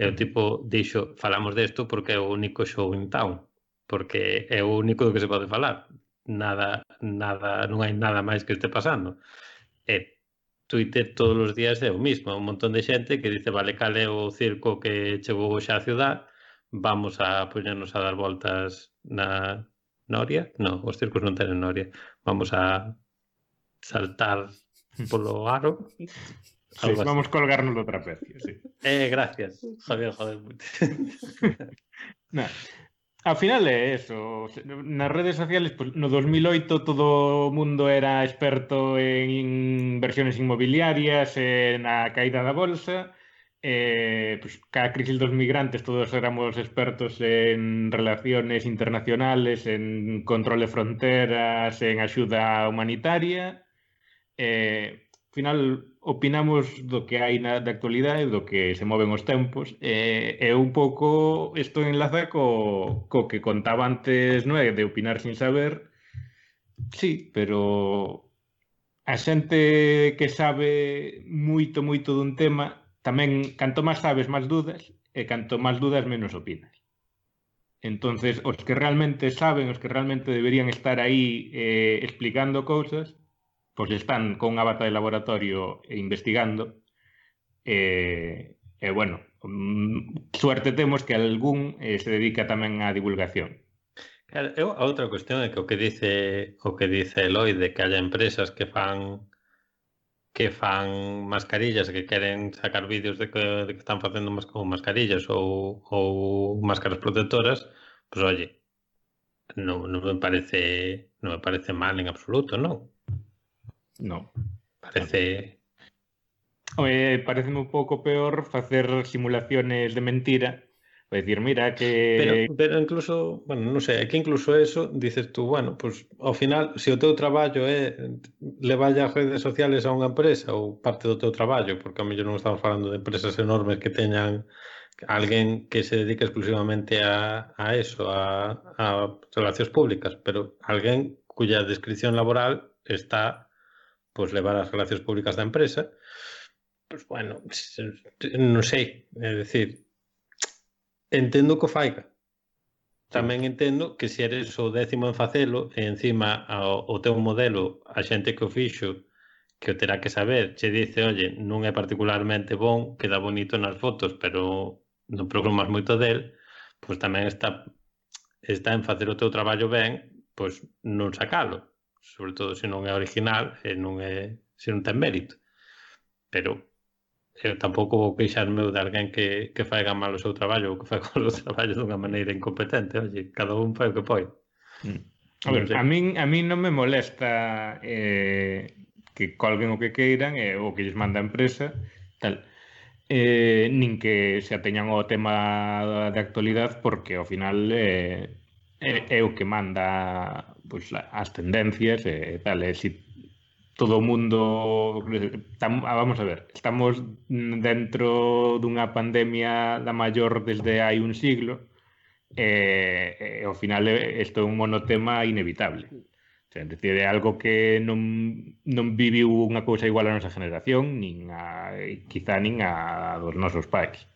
E o tipo dixo, falamos desto porque é o único show in town, porque é o único do que se pode falar. Nada, nada, non hai nada máis que este pasando. E Twitter todos os días é o mismo, un montón de xente que dice, vale, cal é o circo que chegou xa á ciudad, vamos a poñernos a dar voltas na Noria? No, os circos non tenen Noria. Vamos a saltar polo aro (laughs) Sí, vamos a colgarnos do trapecio, sí. (laughs) Eh, gracias, Javier, joder. (laughs) nah. Ao final é eso, nas redes sociales pues, no 2008 todo o mundo era experto en inversiones inmobiliarias, eh, na caída da bolsa, eh, pues, cada crisis dos migrantes todos éramos expertos en relaciones internacionales, en control de fronteras, en axuda humanitaria, eh, final opinamos do que hai na da actualidade, do que se moven os tempos, e, e un pouco isto enlaza co, co que contaba antes, non é, de opinar sin saber, sí, pero a xente que sabe moito, moito dun tema, tamén, canto máis sabes, máis dudas, e canto máis dudas, menos opinas. Entonces, os que realmente saben, os que realmente deberían estar aí eh, explicando cousas, pois están con unha bata de laboratorio investigando e, e bueno, mm, suerte temos que algún eh, se dedica tamén á divulgación. Claro, eu, a outra cuestión é que o que dice o que dice Eloi de que haya empresas que fan que fan mascarillas que queren sacar vídeos de que, de que están facendo mas, ou mascarillas ou, ou máscaras protectoras, pois pues, olle, non, non me parece non me parece mal en absoluto, non? No, parece... Oye, parece un pouco peor facer simulaciones de mentira. Vai dicir, mira que... Pero, pero incluso, bueno, non sei, que incluso eso, dices tú, bueno, pues, ao final, se o teu traballo é levar as redes sociales a unha empresa ou parte do teu traballo, porque a mellor non estamos falando de empresas enormes que teñan alguén que se dedique exclusivamente a, a eso, a, a relacións públicas, pero alguén cuya descripción laboral está pois levar as relacións públicas da empresa, pois, bueno, non sei, é dicir, entendo que o faiga. Tamén entendo que se eres o décimo en facelo e encima ao, o teu modelo, a xente que o fixo, que o terá que saber, che dice, oye, non é particularmente bon, queda bonito nas fotos, pero non programas moito del, pois tamén está está en facer o teu traballo ben, pois non sacalo sobre todo se non é original e non é se non ten mérito. Pero eu tampouco vou queixarme de alguén que, que faiga mal o seu traballo ou que faiga (laughs) o seu traballo dunha maneira incompetente. Oye, cada un fai o que pode. Mm. A ver, a min, a min non me molesta eh, que colguen o que queiran e eh, o que lles manda a empresa, tal. Eh, nin que se ateñan ao tema de actualidade porque ao final eh, é, é o que manda pois, as tendencias e, e tal. E si todo o mundo... Tam, ah, vamos a ver, estamos dentro dunha pandemia da maior desde hai un siglo e, e ao final isto é un monotema inevitable. O sea, decir, é algo que non, non viviu unha cousa igual a nosa generación, nin a, quizá nin a dos nosos pais.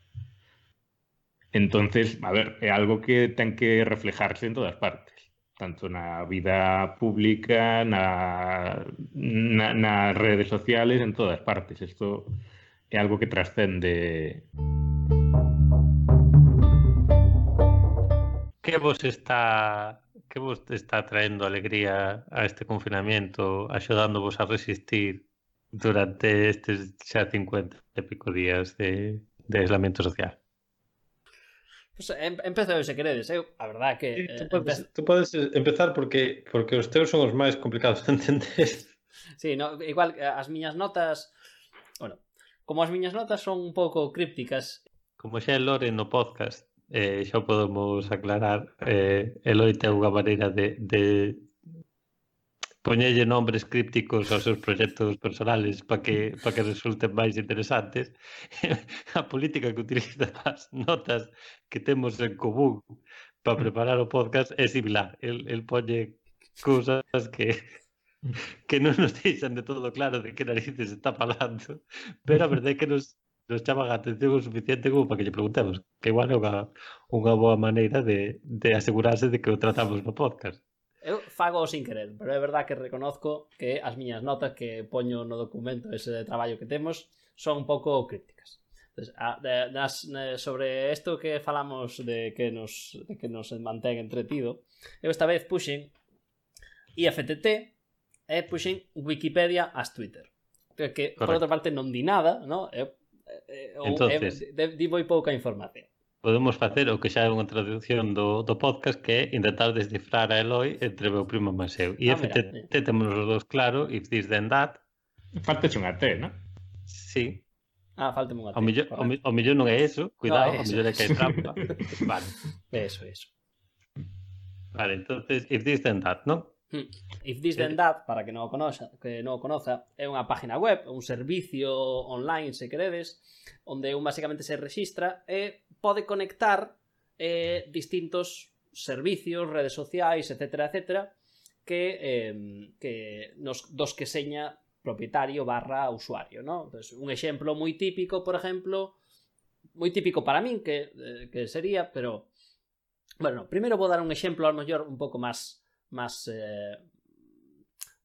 Entonces, a ver, é algo que ten que reflejarse en todas partes tanto na vida pública, na, na, nas redes sociales, en todas partes. Isto é algo que trascende. Que vos está que vos está traendo alegría a este confinamento, axudándovos a resistir durante estes xa 50 e pico días de, de aislamiento social? Pues em, empezo se queredes, eu, a verdade que... Eh, tú, podes, tú podes empezar porque porque os teus son os máis complicados de entender. Sí, no, igual eh, as miñas notas... Bueno, como as miñas notas son un pouco crípticas... Como xa é Lore no podcast, eh, xa podemos aclarar eh, Eloi ten unha maneira de, de poñelle nombres crípticos aos seus proxectos personales para que, pa que resulten máis interesantes. (laughs) a política que utiliza as notas que temos en común para preparar o podcast é similar. El, el poñe cousas que que non nos deixan de todo claro de que narices está falando, pero a verdade é que nos, nos chaman a atención o suficiente como para que lle preguntemos, que igual é unha, unha boa maneira de, de asegurarse de que o tratamos no podcast eu fago sin querer, pero é verdad que reconozco que as miñas notas que poño no documento ese de traballo que temos son un pouco críticas. Entonces, a, de, nas, sobre isto que falamos de que nos de que nos mantén entretido, eu esta vez puxen IFTT e puxen Wikipedia as Twitter. Que, Correcto. por outra parte non di nada, ¿no? Eu, eh, eh, eu, Entonces... eu, di moi pouca información podemos facer o que xa é unha traducción do, do podcast que é intentar descifrar a Eloi entre meu primo e seu. E ah, te, temos os dos claro, if this then that. Falta unha T, non? Sí. Ah, falta unha T. O millón o, o non é eso, cuidado, no, é o millón é que é trampa. vale. Eso, eso. Vale, entonces, if this then that, non? Hmm. If This Then eh, That, para que non o conoza, que non o conoza, é unha página web, un servicio online, se queredes, onde un basicamente se rexistra e pode conectar eh, distintos servicios, redes sociais, etc, etc, que, eh, que nos, dos que seña propietario barra usuario, ¿no? Entonces, un exemplo moi típico, por exemplo, moi típico para min que, eh, que sería, pero bueno, primeiro vou dar un exemplo a lo mellor un pouco máis más, eh,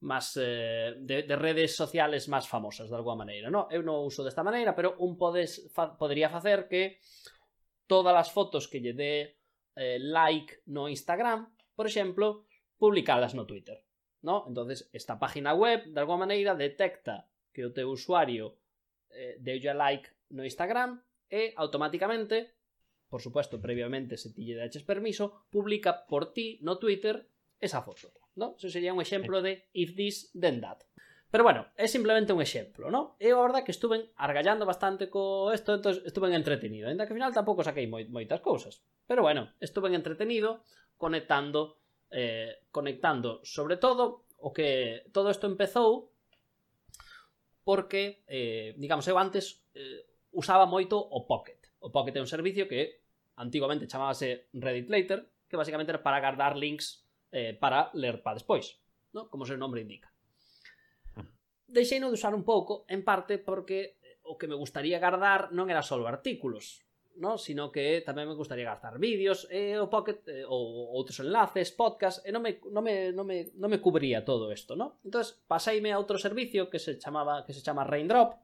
más eh, de, de, redes sociales máis famosas de alguma maneira, no? Eu non uso desta maneira, pero un podes, fa, podría facer que todas as fotos que lle dé eh, like no Instagram, por exemplo, publicalas no Twitter, no? Entonces, esta página web de alguma maneira detecta que o teu usuario eh, deulle like no Instagram e automáticamente por supuesto, previamente se ti lle daches permiso, publica por ti no Twitter esa foto, ¿no? Eso sería un exemplo de if this, then that. Pero bueno, é simplemente un exemplo, ¿no? E a verdad que estuven argallando bastante co isto, entón estuven entretenido. Ainda que ao final tampouco saquei moi, moitas cousas. Pero bueno, estuven entretenido conectando eh, conectando sobre todo o que todo isto empezou porque eh, digamos eu antes eh, usaba moito o Pocket. O Pocket é un servicio que antigamente chamábase Reddit Later, que basicamente era para guardar links eh, para ler para despois, no? como o seu nome indica. Ah. Deixei no de usar un pouco, en parte porque o que me gustaría guardar non era só artículos, no? sino que tamén me gustaría gastar vídeos e o pocket eh, ou outros enlaces, podcast, e non me, non me, non me, non me cubría todo isto, no? Entonces, paseime a outro servicio que se chamaba que se chama Raindrop,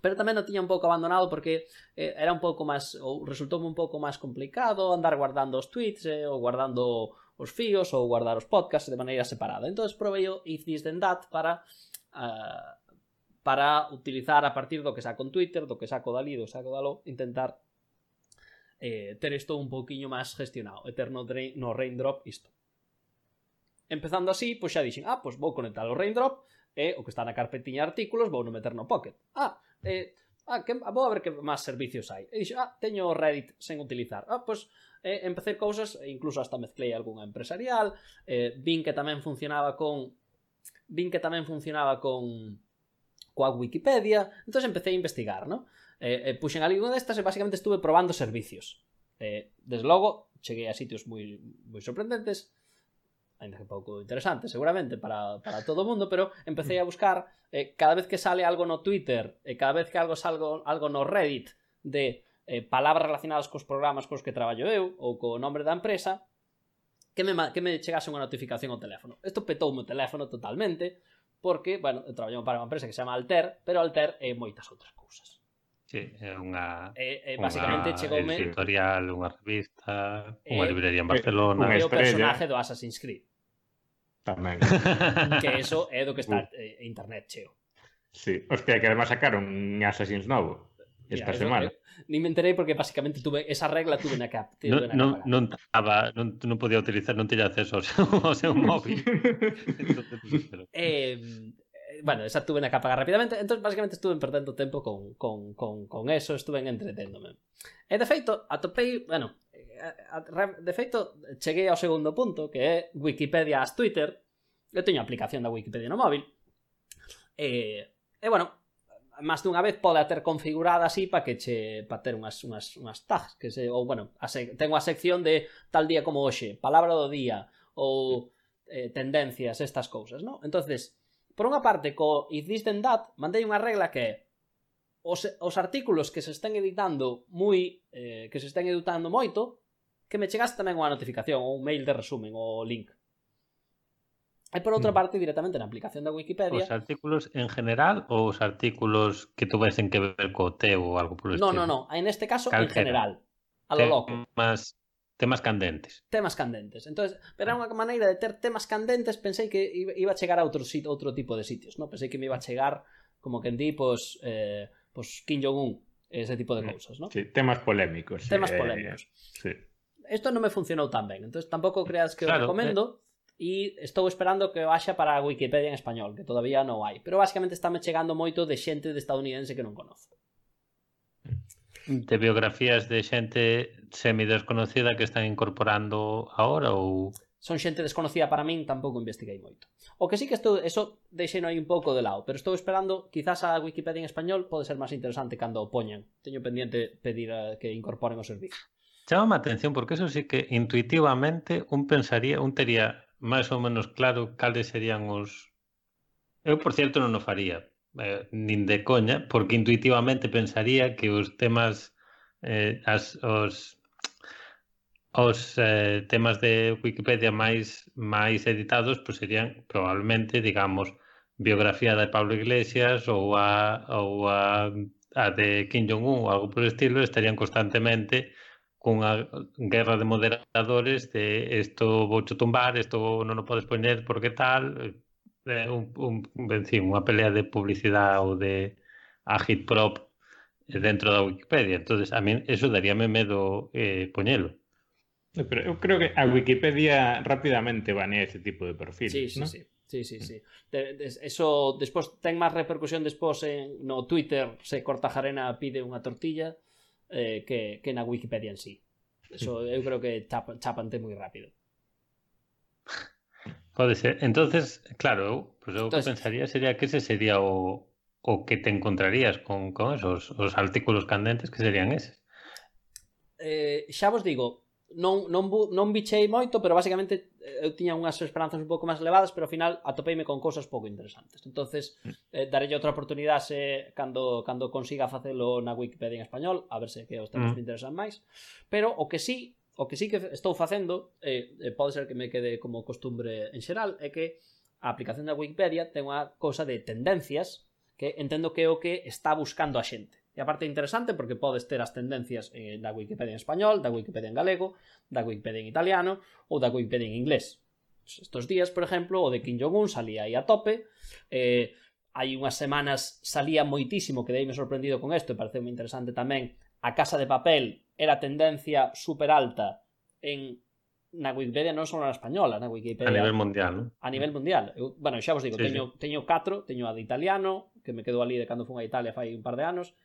pero tamén o tiña un pouco abandonado porque eh, era un pouco máis ou resultou un pouco máis complicado andar guardando os tweets eh, ou guardando os fíos ou guardar os podcasts de maneira separada. Entón, proveio If This Then That para uh, para utilizar a partir do que saco en Twitter, do que saco dali, do saco dalo, intentar eh, ter isto un pouquiño máis gestionado, e ter no, drain, no raindrop isto. Empezando así, pois xa dixen, ah, pois vou conectar o raindrop, e o que está na carpetiña de artículos vou no meter no pocket. Ah, eh, ah, que, vou a ver que máis servicios hai. E dixen, ah, teño o Reddit sen utilizar. Ah, pois eh, empecé cousas, incluso hasta mezclei algunha empresarial, eh, vin que tamén funcionaba con vin que tamén funcionaba con coa Wikipedia, entón empecé a investigar, ¿no? Eh, eh, puxen ali unha destas e basicamente estuve probando servicios. Eh, desde logo, cheguei a sitios moi, moi sorprendentes, ainda que pouco interesante seguramente para, para todo o mundo, pero empecé a buscar eh, cada vez que sale algo no Twitter, e eh, cada vez que algo salgo algo no Reddit de eh, palabras relacionadas cos programas cos que traballo eu ou co nombre da empresa que me, que me chegase unha notificación ao teléfono. Isto petou o teléfono totalmente porque, bueno, eu traballo para unha empresa que se chama Alter, pero Alter é moitas outras cousas. Sí, é unha... Eh, eh, é, é, basicamente unha chegoume... editorial, unha revista, unha eh, librería en Barcelona... É, é o personaje do Assassin's Creed. Tamén. (laughs) que eso é do que está uh. eh, internet cheo. Sí, hostia, que además sacaron un Assassin's novo despacio mal. Ni me enterei porque basicamente tuve esa regla tuve na cap. Tuve non, na non, non, taba, non, non podía utilizar, non tiña acceso (laughs) ao seu, ao seu móvil. (laughs) Entonces, pero... (laughs) eh, bueno, esa tuve na capa rapidamente, entón basicamente estuve perdendo tempo con, con, con, con eso, estuve entreténdome. E eh, de feito, atopei, bueno, eh, a, a, de feito, cheguei ao segundo punto, que é Wikipedia as Twitter, eu teño a aplicación da Wikipedia no móvil, e, e bueno, máis dunha vez pode ter configurada así para que che para ter unhas, unhas, unhas tags que se, ou bueno, a sec, tengo a sección de tal día como hoxe, palabra do día ou eh, tendencias, estas cousas, non? Entonces, por unha parte, co If This Then That, mandei unha regla que é os, os artículos que se están editando moi eh, que se están editando moito que me chegaste tamén unha notificación ou un mail de resumen ou link E por outra Mm. parte, directamente na aplicación da Wikipedia, os artículos en general ou os artículos que tuvesen que ver co teu ou algo polo No, estilo? no, no, en este caso en general, a lo loco, Temas, temas candentes. temas candentes. Entonces, pero era unha maneira de ter temas candentes, pensei que iba a chegar a outro sitio, outro tipo de sitios, ¿no? Pensei que me iba a chegar como que en di, pues, eh, pues Kim Jong-un, ese tipo de Mm, cousas, ¿no? Sí, temas polémicos. Temas eh, polémicos. Sí. Esto non me funcionou tan ben, entonces tampouco creas que Claro, o recomendo. e estou esperando que o haxa para a Wikipedia en español, que todavía non hai. Pero basicamente estáme chegando moito de xente de estadounidense que non conozco. De biografías de xente semidesconocida que están incorporando agora ou son xente desconocida para min, tampouco investiguei moito. O que sí que estou, eso deixeno aí un pouco de lado, pero estou esperando, quizás a Wikipedia en español pode ser máis interesante cando o poñan. Teño pendiente pedir a, que incorporen o servicio. Chama a atención porque eso sí que intuitivamente un pensaría, un tería máis ou menos claro cales serían os... Eu, por certo, non o faría, eh, nin de coña, porque intuitivamente pensaría que os temas, eh, as, os, os eh, temas de Wikipedia máis máis editados pues, serían probablemente, digamos, biografía de Pablo Iglesias ou a, ou a, a de Kim Jong-un ou algo por estilo, estarían constantemente cunha guerra de moderadores de isto vou tumbar, isto non o podes poñer porque tal, eh, un, un, vencín, unha pelea de publicidade ou de agit prop eh, dentro da Wikipedia. entonces a mí eso daríame medo eh, poñelo. Eh, pero eu creo que a Wikipedia rapidamente banea ese tipo de perfil, sí, sí, ¿no? sí. Sí, sí, sí. De, de, eso despois ten máis repercusión despois en no Twitter se Cortajarena pide unha tortilla eh, que, que na Wikipedia en sí. Eso eu creo que chap, chapante moi rápido. Pode ser. Entonces, claro, pues eu pois Entonces, pensaría sería que ese sería o, o que te encontrarías con, con esos os artículos candentes que serían eses. Eh, xa vos digo, non, non, non bichei moito, pero basicamente eu tiña unhas esperanzas un pouco máis elevadas, pero ao final atopeime con cousas pouco interesantes. Entonces, mm. eh, darelle outra oportunidade se cando cando consiga facelo na Wikipedia en español, a ver se que os temas mm. me interesan máis. Pero o que sí, o que sí que estou facendo, eh, eh, pode ser que me quede como costumbre en xeral, é que a aplicación da Wikipedia ten unha cousa de tendencias que entendo que é o que está buscando a xente. E a parte é interesante porque podes ter as tendencias eh, da Wikipedia en español, da Wikipedia en galego, da Wikipedia en italiano ou da Wikipedia en inglés. Estos días, por exemplo, o de Kim Jong-un salía aí a tope, eh, hai unhas semanas salía moitísimo, que deime sorprendido con isto, e pareceu interesante tamén, a Casa de Papel era tendencia super alta en na Wikipedia non só na española, na Wikipedia... A nivel mundial, non? A nivel mundial. Eu, bueno, xa vos digo, sí, teño, sí. teño catro, teño a de italiano, que me quedou ali de cando fun a Italia fai un par de anos,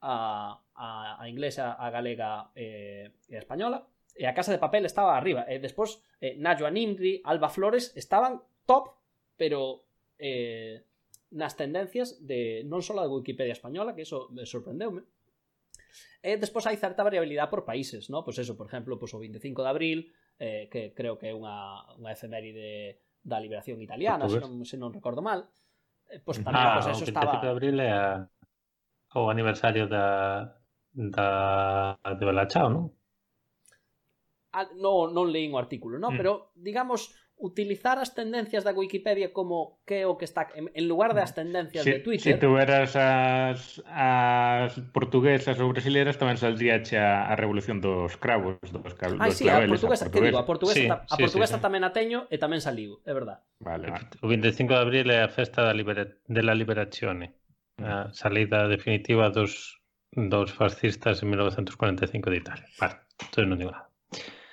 a, a, a inglesa, a galega eh, e a española. E a Casa de Papel estaba arriba. E despois, eh, Najwa Nimri, Alba Flores estaban top, pero eh, nas tendencias de non só da Wikipedia española, que iso me sorprendeume. E despois hai certa variabilidade por países, no? Pois eso, por exemplo, pois o 25 de abril, eh, que creo que é unha, unha efeméride da liberación italiana, se non, se non recordo mal, eh, pois tamén ah, pois eso o 25 estaba... de abril é a o aniversario da, da de Belachao, ah, non? Ah, non, non leín o artículo, non? Mm. Pero, digamos, utilizar as tendencias da Wikipedia como que é o que está en, en lugar das tendencias si, de Twitter. Se si tuveras as, as portuguesas ou brasileiras tamén saldría a, a revolución dos cravos, dos, cab, ah, dos sí, claveles. Ah, portuguesa, a portuguesa, que digo, a portuguesa, sí, ta, a sí, portuguesa sí, sí. tamén a teño e tamén saliu, é verdad. Vale, vale. O 25 de abril é a festa da libera, de la liberazione a saída definitiva dos, dos fascistas en 1945 de Italia. Vale, entón non digo nada.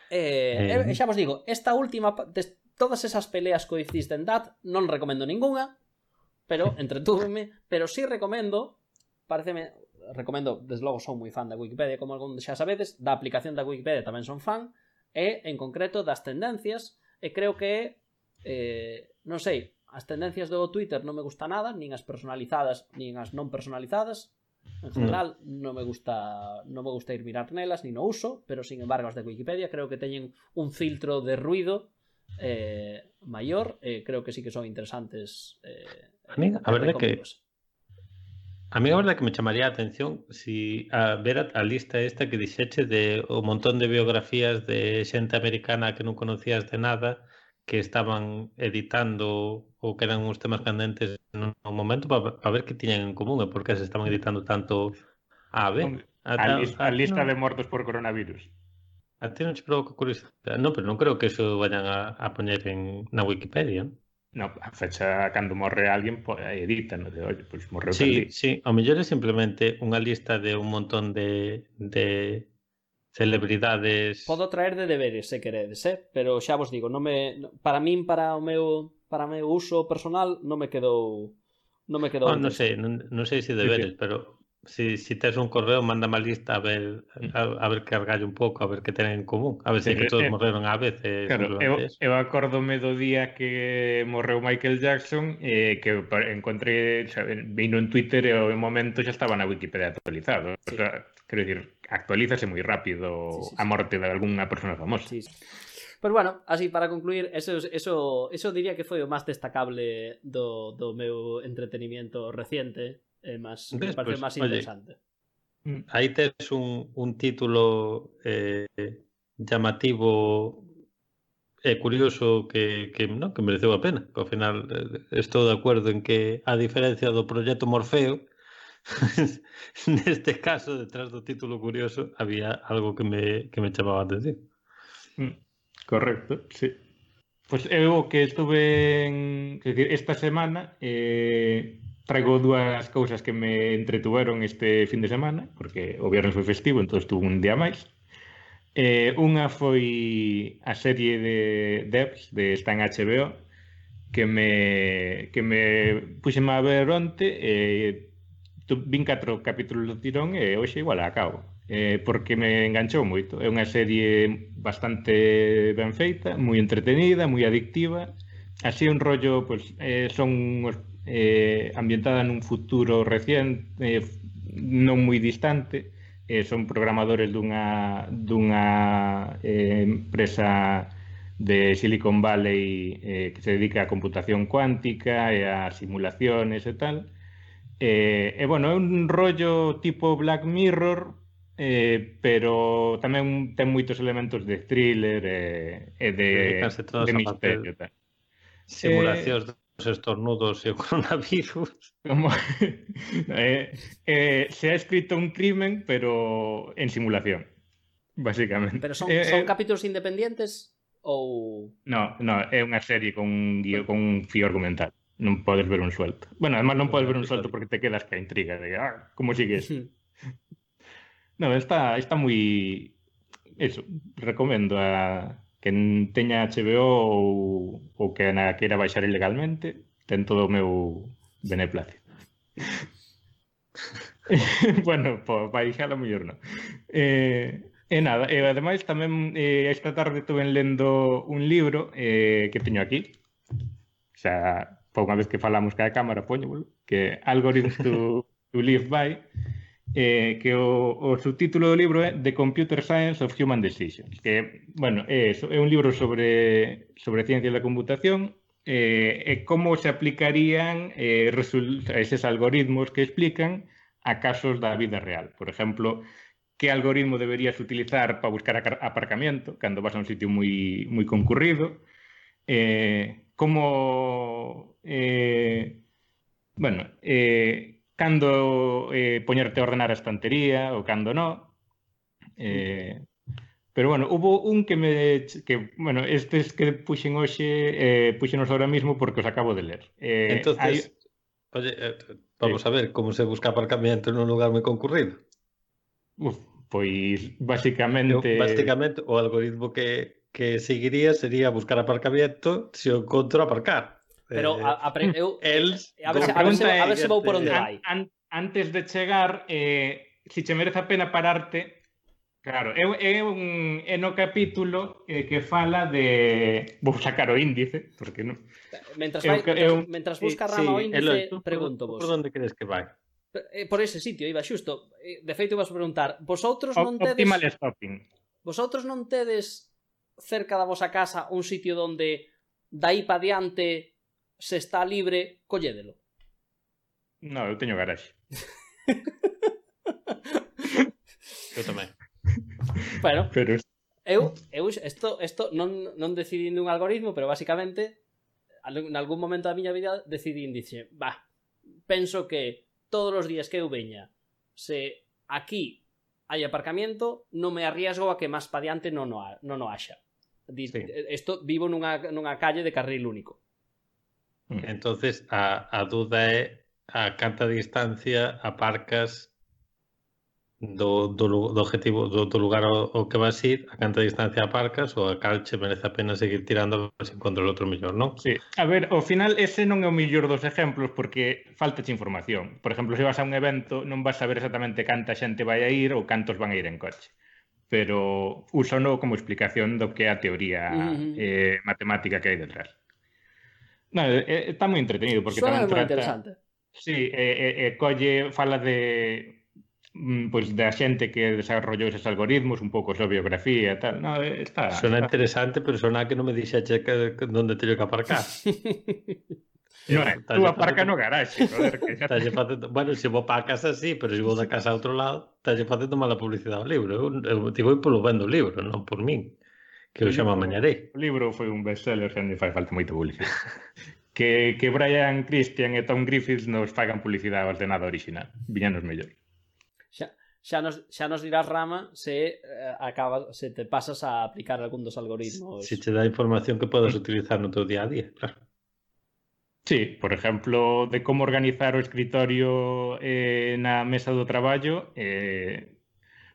Eh, eh, eh xa vos digo, esta última de todas esas peleas que o en DAT non recomendo ninguna, pero entretúveme, pero sí recomendo, pareceme, recomendo, desde logo son moi fan da Wikipedia, como algún xa sabedes, da aplicación da Wikipedia tamén son fan, e en concreto das tendencias, e creo que eh, non sei, as tendencias do Twitter non me gusta nada, nin as personalizadas, nin as non personalizadas. En mm. general, mm. non me gusta non me gusta ir mirar nelas, nin o uso, pero sin embargo as de Wikipedia creo que teñen un filtro de ruido eh, maior, eh, creo que sí que son interesantes. Eh, a mí, a verdade que A mí a verdade que me chamaría a atención si a ver a, a lista esta que dixeche de o montón de biografías de xente americana que non conocías de nada, que estaban editando ou que eran uns temas candentes no momento para pa ver que tiñan en común e por que se estaban editando tanto a B. A, a, lista, a lista no. de mortos por coronavirus. A ti non te provoca curiosidade? Non, pero non creo que eso vayan a, a poñer en, na Wikipedia, non? No, a fecha cando morre alguén pois, editan, no? de, oye, pois pues morreu Sí, sí, ao mellor é simplemente unha lista de un montón de, de celebridades... Podo traer de deberes, se queredes, eh? pero xa vos digo, non me... para min, para o meu para o meu uso personal, non me quedou... Non me quedou... Ah, non, non sei, non, non sei se deberes, sí, sí. pero si, si tes un correo, manda má lista a ver, a, a ver que argalle un pouco, a ver que ten en común. A ver se sí, que eh, todos eh, morreron a vez. Claro, eu, eu acordome do día que morreu Michael Jackson eh, que encontrei, xa, vino en Twitter e ao momento xa estaba na Wikipedia actualizado. Sí. O sea, quero dicir, actualízase moi rápido sí, sí, sí. a morte de algunha persona famosa. Sí, sí. Pois pues bueno, así para concluir, eso, eso, eso diría que foi o máis destacable do, do meu entretenimiento reciente, eh, máis me parece pues, pois, máis interesante. Oye, aí tes un, un título eh, llamativo e curioso que, que, no, que mereceu a pena. Que ao final eh, estou de acordo en que a diferencia do proxecto Morfeo, (laughs) Neste caso, detrás do título curioso, había algo que me, que me chamaba a atención. Mm, correcto, sí. Pois pues eu que estuve en, que esta semana eh, traigo dúas cousas que me entretuveron este fin de semana, porque o viernes foi festivo, entón estuve un día máis. Eh, unha foi a serie de Devs de está en HBO que me que me puxeme a ver onte e eh, vin catro capítulos do tirón e hoxe igual a acabo eh, porque me enganchou moito. É unha serie bastante ben feita moi entretenida, moi adictiva. Así un rollo pues, eh, son eh, ambientada nun futuro reciente, eh, non moi distante eh, son programadores dunha, dunha eh, empresa de Silicon Valley eh, que se dedica a computación cuántica e a simulaciones e tal. E, e bueno, é un rollo tipo Black Mirror, eh, pero tamén ten moitos elementos de thriller e, e de, de misterio. Parte, simulacións eh, dos estornudos e o coronavirus. (laughs) Como, eh, eh, se ha escrito un crimen, pero en simulación, basicamente. Pero son, eh, son eh, capítulos independientes ou... No, no, é unha serie con un guío, con un fío argumental non podes ver un suelto. Bueno, además non podes ver un suelto porque te quedas ca intriga de, ah, como sigues? Sí. (laughs) No, está, está moi... Eso, recomendo a que teña HBO ou, ou que na queira baixar ilegalmente, ten todo o meu beneplácito. (laughs) (laughs) bueno, po, baixar a mellor non. Eh, E nada, e ademais tamén eh, esta tarde tuve lendo un libro eh, que teño aquí. O sea, por unha vez que falamos cada cámara, poño, que Algorithms (laughs) to, to Live By, eh, que o, o subtítulo do libro é The Computer Science of Human Decisions, que, bueno, é, eso, é un libro sobre, sobre ciencia da computación eh, e como se aplicarían eh, eses algoritmos que explican a casos da vida real. Por exemplo, que algoritmo deberías utilizar para buscar aparcamiento cando vas a un sitio moi, moi concurrido, eh, como eh, bueno, eh, cando eh, poñerte a ordenar a estantería ou cando no. Eh, pero bueno, hubo un que me que bueno, estes que puxen hoxe eh puxenos ahora mismo porque os acabo de ler. Eh Entonces, hay... oye, eh, vamos sí. a ver como se busca aparcamiento en un lugar moi concurrido. Uf, pois basicamente Yo, basicamente o algoritmo que que seguiría sería buscar aparcamento se o encontro aparcar. Pero eh, a, a, pre, eu, (laughs) el, a, ver, se, a, ver, se, a ver se vou por onde vai. An, an, antes de chegar, eh, si che merece a pena pararte, Claro, é, é, un, é no capítulo eh, que fala de... Vou sacar o índice, porque non? Mentras, vai, eu, eu, mentras busca rama sí, o índice, lo, pregunto vos. Por onde crees que vai? Eh, por ese sitio, iba xusto. Eh, de feito, ibas a preguntar, vosotros non tedes... Optimal stopping. Vosotros non tedes cerca da vosa casa un sitio donde dai pa diante se está libre, collédelo. No, eu teño garaxe. (laughs) eu tamén. Bueno, pero eu, eu esto, esto non, non decidí un algoritmo, pero basicamente en algún momento da miña vida decidín, dixe, va, penso que todos os días que eu veña se aquí hai aparcamiento, non me arriesgo a que máis pa diante non o, non o haxa. Dis, sí. Eh, esto vivo nunha, nunha calle de carril único. Mm. Entonces a, a duda é a canta distancia aparcas do, do, do objetivo do, do lugar ao, ao que vas ir, a canta distancia aparcas ou a calche merece a pena seguir tirando para se o outro mellor, non? Sí. A ver, ao final ese non é o mellor dos exemplos porque falta información. Por exemplo, se vas a un evento non vas a saber exactamente canta xente vai a ir ou cantos van a ir en coche pero usano como explicación do que é a teoría uh -huh. eh, matemática que hai detrás. No, eh, eh, está moi entretenido porque Suena tamén trata... interesante. Sí, eh, eh, colle, fala de mm, pois pues, da xente que desarrollou esos algoritmos, un pouco a súa biografía e tal. No, eh, está, Sona está... interesante, pero sona que non me dixache que, que, onde teño que aparcar. (laughs) Non, tú aparca no garaxe, joder, que xa... Facendo... Bueno, se vou para casa sí, pero se vou da casa a outro lado, estás facendo mala publicidade ao libro. Eu, eu te vou polo vendo o libro, non por min, que eu xa me amañarei. O libro foi un bestseller, xa non fai falta moito publicidade. (laughs) que, que Brian Christian e Tom Griffiths nos fagan publicidade ao ordenado original. Viñanos mellor. Xa, xa nos, xa nos dirás Rama se eh, acabas se te pasas a aplicar algún dos algoritmos. Se te dá información que podes utilizar no teu día a día, claro. Sí, por exemplo, de como organizar o escritorio eh, na mesa do traballo, eh,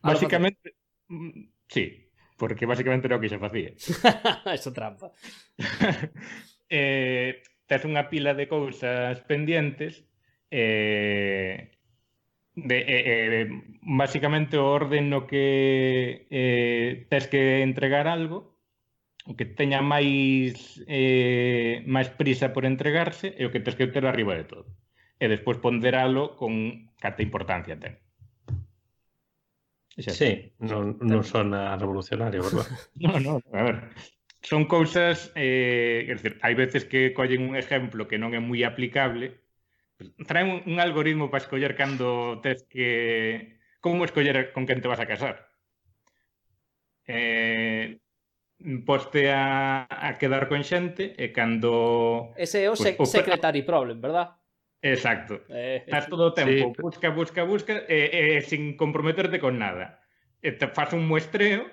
ah, básicamente, basicamente, sí, porque basicamente era o que xa facía. (laughs) Eso trampa. (laughs) eh, tes unha pila de cousas pendientes, eh, de, eh, eh, basicamente o orden no que eh, tes que entregar algo, o que teña máis eh, máis prisa por entregarse e o que tes que ter arriba de todo. E despois ponderalo con cata importancia ten. Xa. Sí, non, non sona revolucionario, verdad? (laughs) non, non, a ver. Son cousas, eh, é dicir, hai veces que collen un exemplo que non é moi aplicable, traen un, un algoritmo para escoller cando tes que... Como escoller con quen te vas a casar? Eh, poste a, a quedar con xente e cando... Ese é o, pues, o secretary problem, verdad? Exacto. Eh, Estás todo o tempo, sí. busca, busca, busca, e, e sin comprometerte con nada. E te faz un muestreo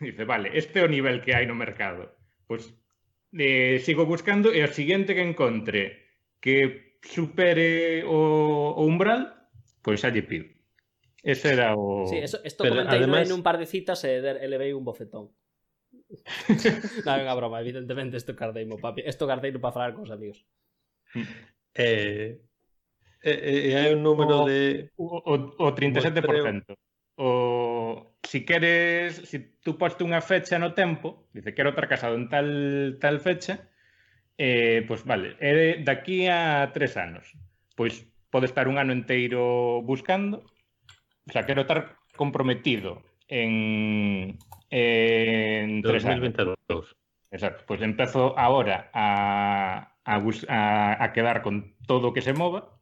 e dice, vale, este é o nivel que hai no mercado. Pois pues, eh, sigo buscando e o siguiente que encontre que supere o, o umbral, pois pues, xa lle pido. Ese era o... Sí, eso, esto Pero, comentáis además... en un par de citas e elevei un bofetón non é unha broma, evidentemente isto cardeimo, papi. Isto cardei para falar cos amigos. Eh, eh, eh, hai un número o, de... O, o, o 37%. O, si queres, si tú poste unha fecha no tempo, dice, quero estar casado en tal, tal fecha, eh, pois pues vale, é de, de aquí a tres anos. Pois pode estar un ano enteiro buscando, o sea, quero estar comprometido en, en 2022. Años. Exacto, pois pues empezo ahora a, a, a, a quedar con todo o que se mova,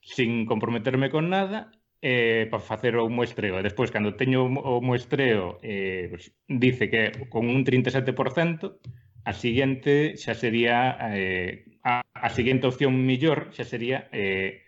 sin comprometerme con nada, eh, para facer o muestreo. E despois, cando teño o muestreo, eh, pues, dice que con un 37%, a seguinte xa sería... Eh, a, a seguinte opción millor xa sería eh,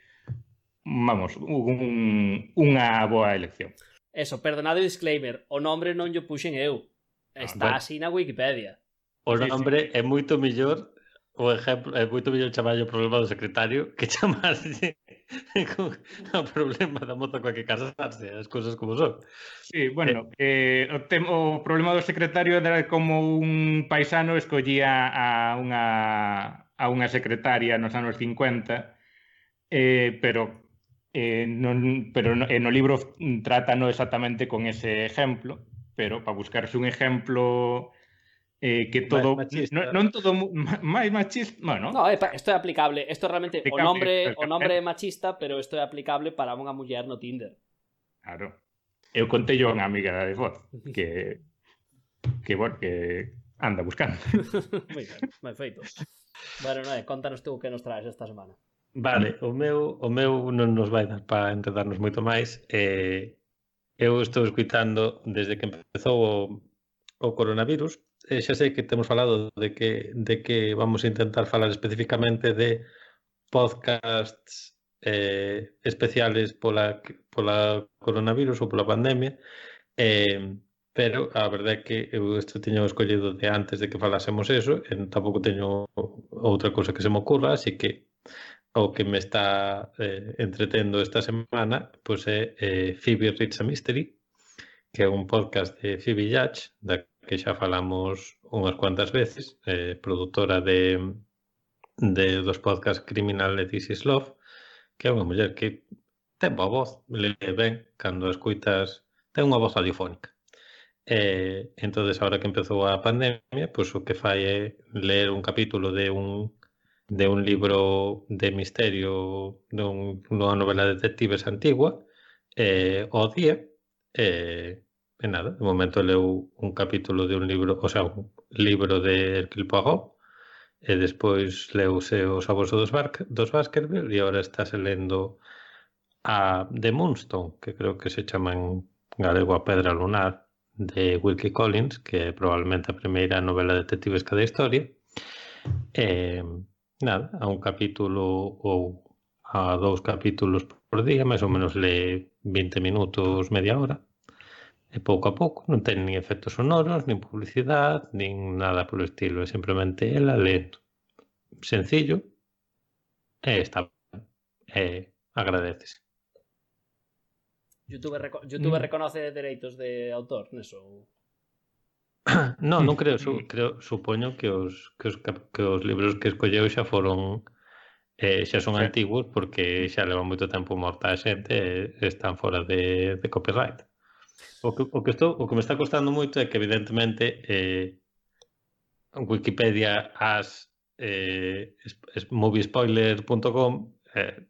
vamos, un, unha boa elección. Eso, perdonado o disclaimer, o nombre non lle puxen eu. Ah, Está ah, así na Wikipedia. O nombre sí, sí. é moito mellor o exemplo, é moito mellor chamarlle o problema do secretario que chamarlle (laughs) o problema da moza coa que casarse, as cousas como son. Sí, bueno, eh, eh o, tem, o problema do secretario era como un paisano escollía a unha a unha secretaria nos anos 50 eh, pero Eh, non, pero no, eh, no libro trátano exactamente con ese exemplo, pero para buscarse un exemplo eh, que todo non, non todo máis machista, bueno. No, é, isto é aplicable, isto realmente aplicable, o nombre o nombre é machista, pero isto é aplicable para unha muller no Tinder. Claro. Eu contello a unha amiga de voz que que bueno, que anda buscando. moi ben, moi feito. Bueno, Noé, contanos tú que nos traes esta semana. Vale, o meu, o meu non nos vai dar para entendernos moito máis. Eh, eu estou escuitando desde que empezou o, o coronavirus. Eh, xa sei que temos falado de que, de que vamos a intentar falar especificamente de podcasts eh, especiales pola, pola coronavirus ou pola pandemia. Eh, pero a verdade é que eu isto teño escollido de antes de que falásemos eso, e tampouco teño outra cousa que se me ocurra, así que o que me está eh, entretendo esta semana pois é eh, eh, Phoebe Reads a Mystery, que é un podcast de Phoebe Yatch, da que xa falamos unhas cuantas veces, eh, produtora de, de dos podcast Criminal e This is Love, que é unha muller que ten boa voz, le ben, cando escuitas, ten unha voz radiofónica. Eh, entonces agora que empezou a pandemia, pois pues, o que fai é eh, ler un capítulo de un de un libro de misterio, de un, novela de detectives antigua, eh, ao día, eh, e nada, de momento leu un capítulo de un libro, o sea, un libro de Hercule Poirot, eh, e despois leuse os abusos dos, Bar dos Baskerville e agora está se lendo a The Moonstone, que creo que se chama en galego a Pedra Lunar, de Wilkie Collins, que é probablemente a primeira novela de detectivesca da historia. Eh, Nada, a un capítulo ou a dous capítulos por día, máis ou menos le 20 minutos, media hora, e pouco a pouco, non ten nin efectos sonoros, nin publicidade, nin nada polo estilo, é simplemente ela lento. Sencillo, e está e agradeces. YouTube, reco YouTube mm. reconoce dereitos de autor, neso? Non, mm. non creo, su, creo supoño que os, que os, que os libros que escolleu xa foron eh, xa son sí. antigos porque xa leva moito tempo morta a xente e están fora de, de copyright. O que, o que estou, o que me está costando moito é que evidentemente eh, Wikipedia as eh, moviespoiler.com eh,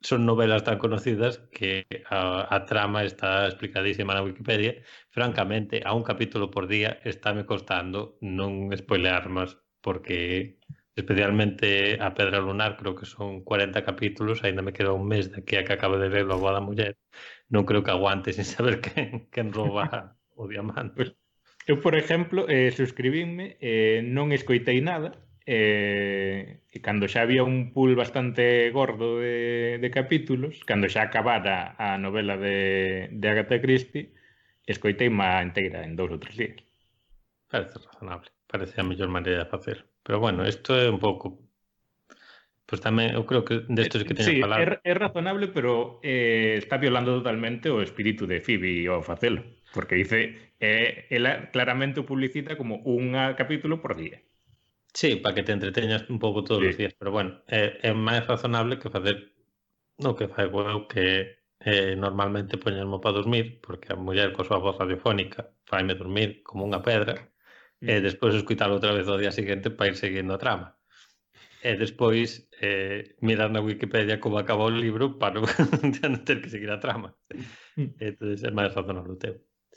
son novelas tan conocidas que a, a trama está explicadísima na Wikipedia. Francamente, a un capítulo por día estáme costando non spoilear más porque especialmente a Pedra Lunar, creo que son 40 capítulos, ainda me queda un mes de a que acabo de ver a boa da Muller, non creo que aguante sin saber (laughs) quen, quen roba o diamante. Eu, por exemplo, eh, suscribínme, eh, non escoitei nada, eh, e cando xa había un pool bastante gordo de, de capítulos, cando xa acabara a novela de, de Agatha Christie, escoitei má inteira en dous ou tres días. Parece razonable, parece a mellor maneira de facer. Pero bueno, isto é un pouco Pois pues tamén, eu creo que destos que teño sí, falar... É, é razonable, pero eh, está violando totalmente o espírito de Phoebe ao facelo. Porque dice, eh, ela claramente o publicita como un capítulo por día. Sí, para que te entreteñas un pouco todos sí. os días, pero bueno, eh, é, é máis razonable que facer no que fai eu que eh, normalmente poñermo para dormir, porque a muller coa súa voz radiofónica faime dormir como unha pedra, mm. e despois escuitalo outra vez ao día seguinte para ir seguindo a trama e despois eh, mirar na Wikipedia como acabou o libro para (laughs) non ter que seguir a trama. Mm. entón, é máis razonable o teu.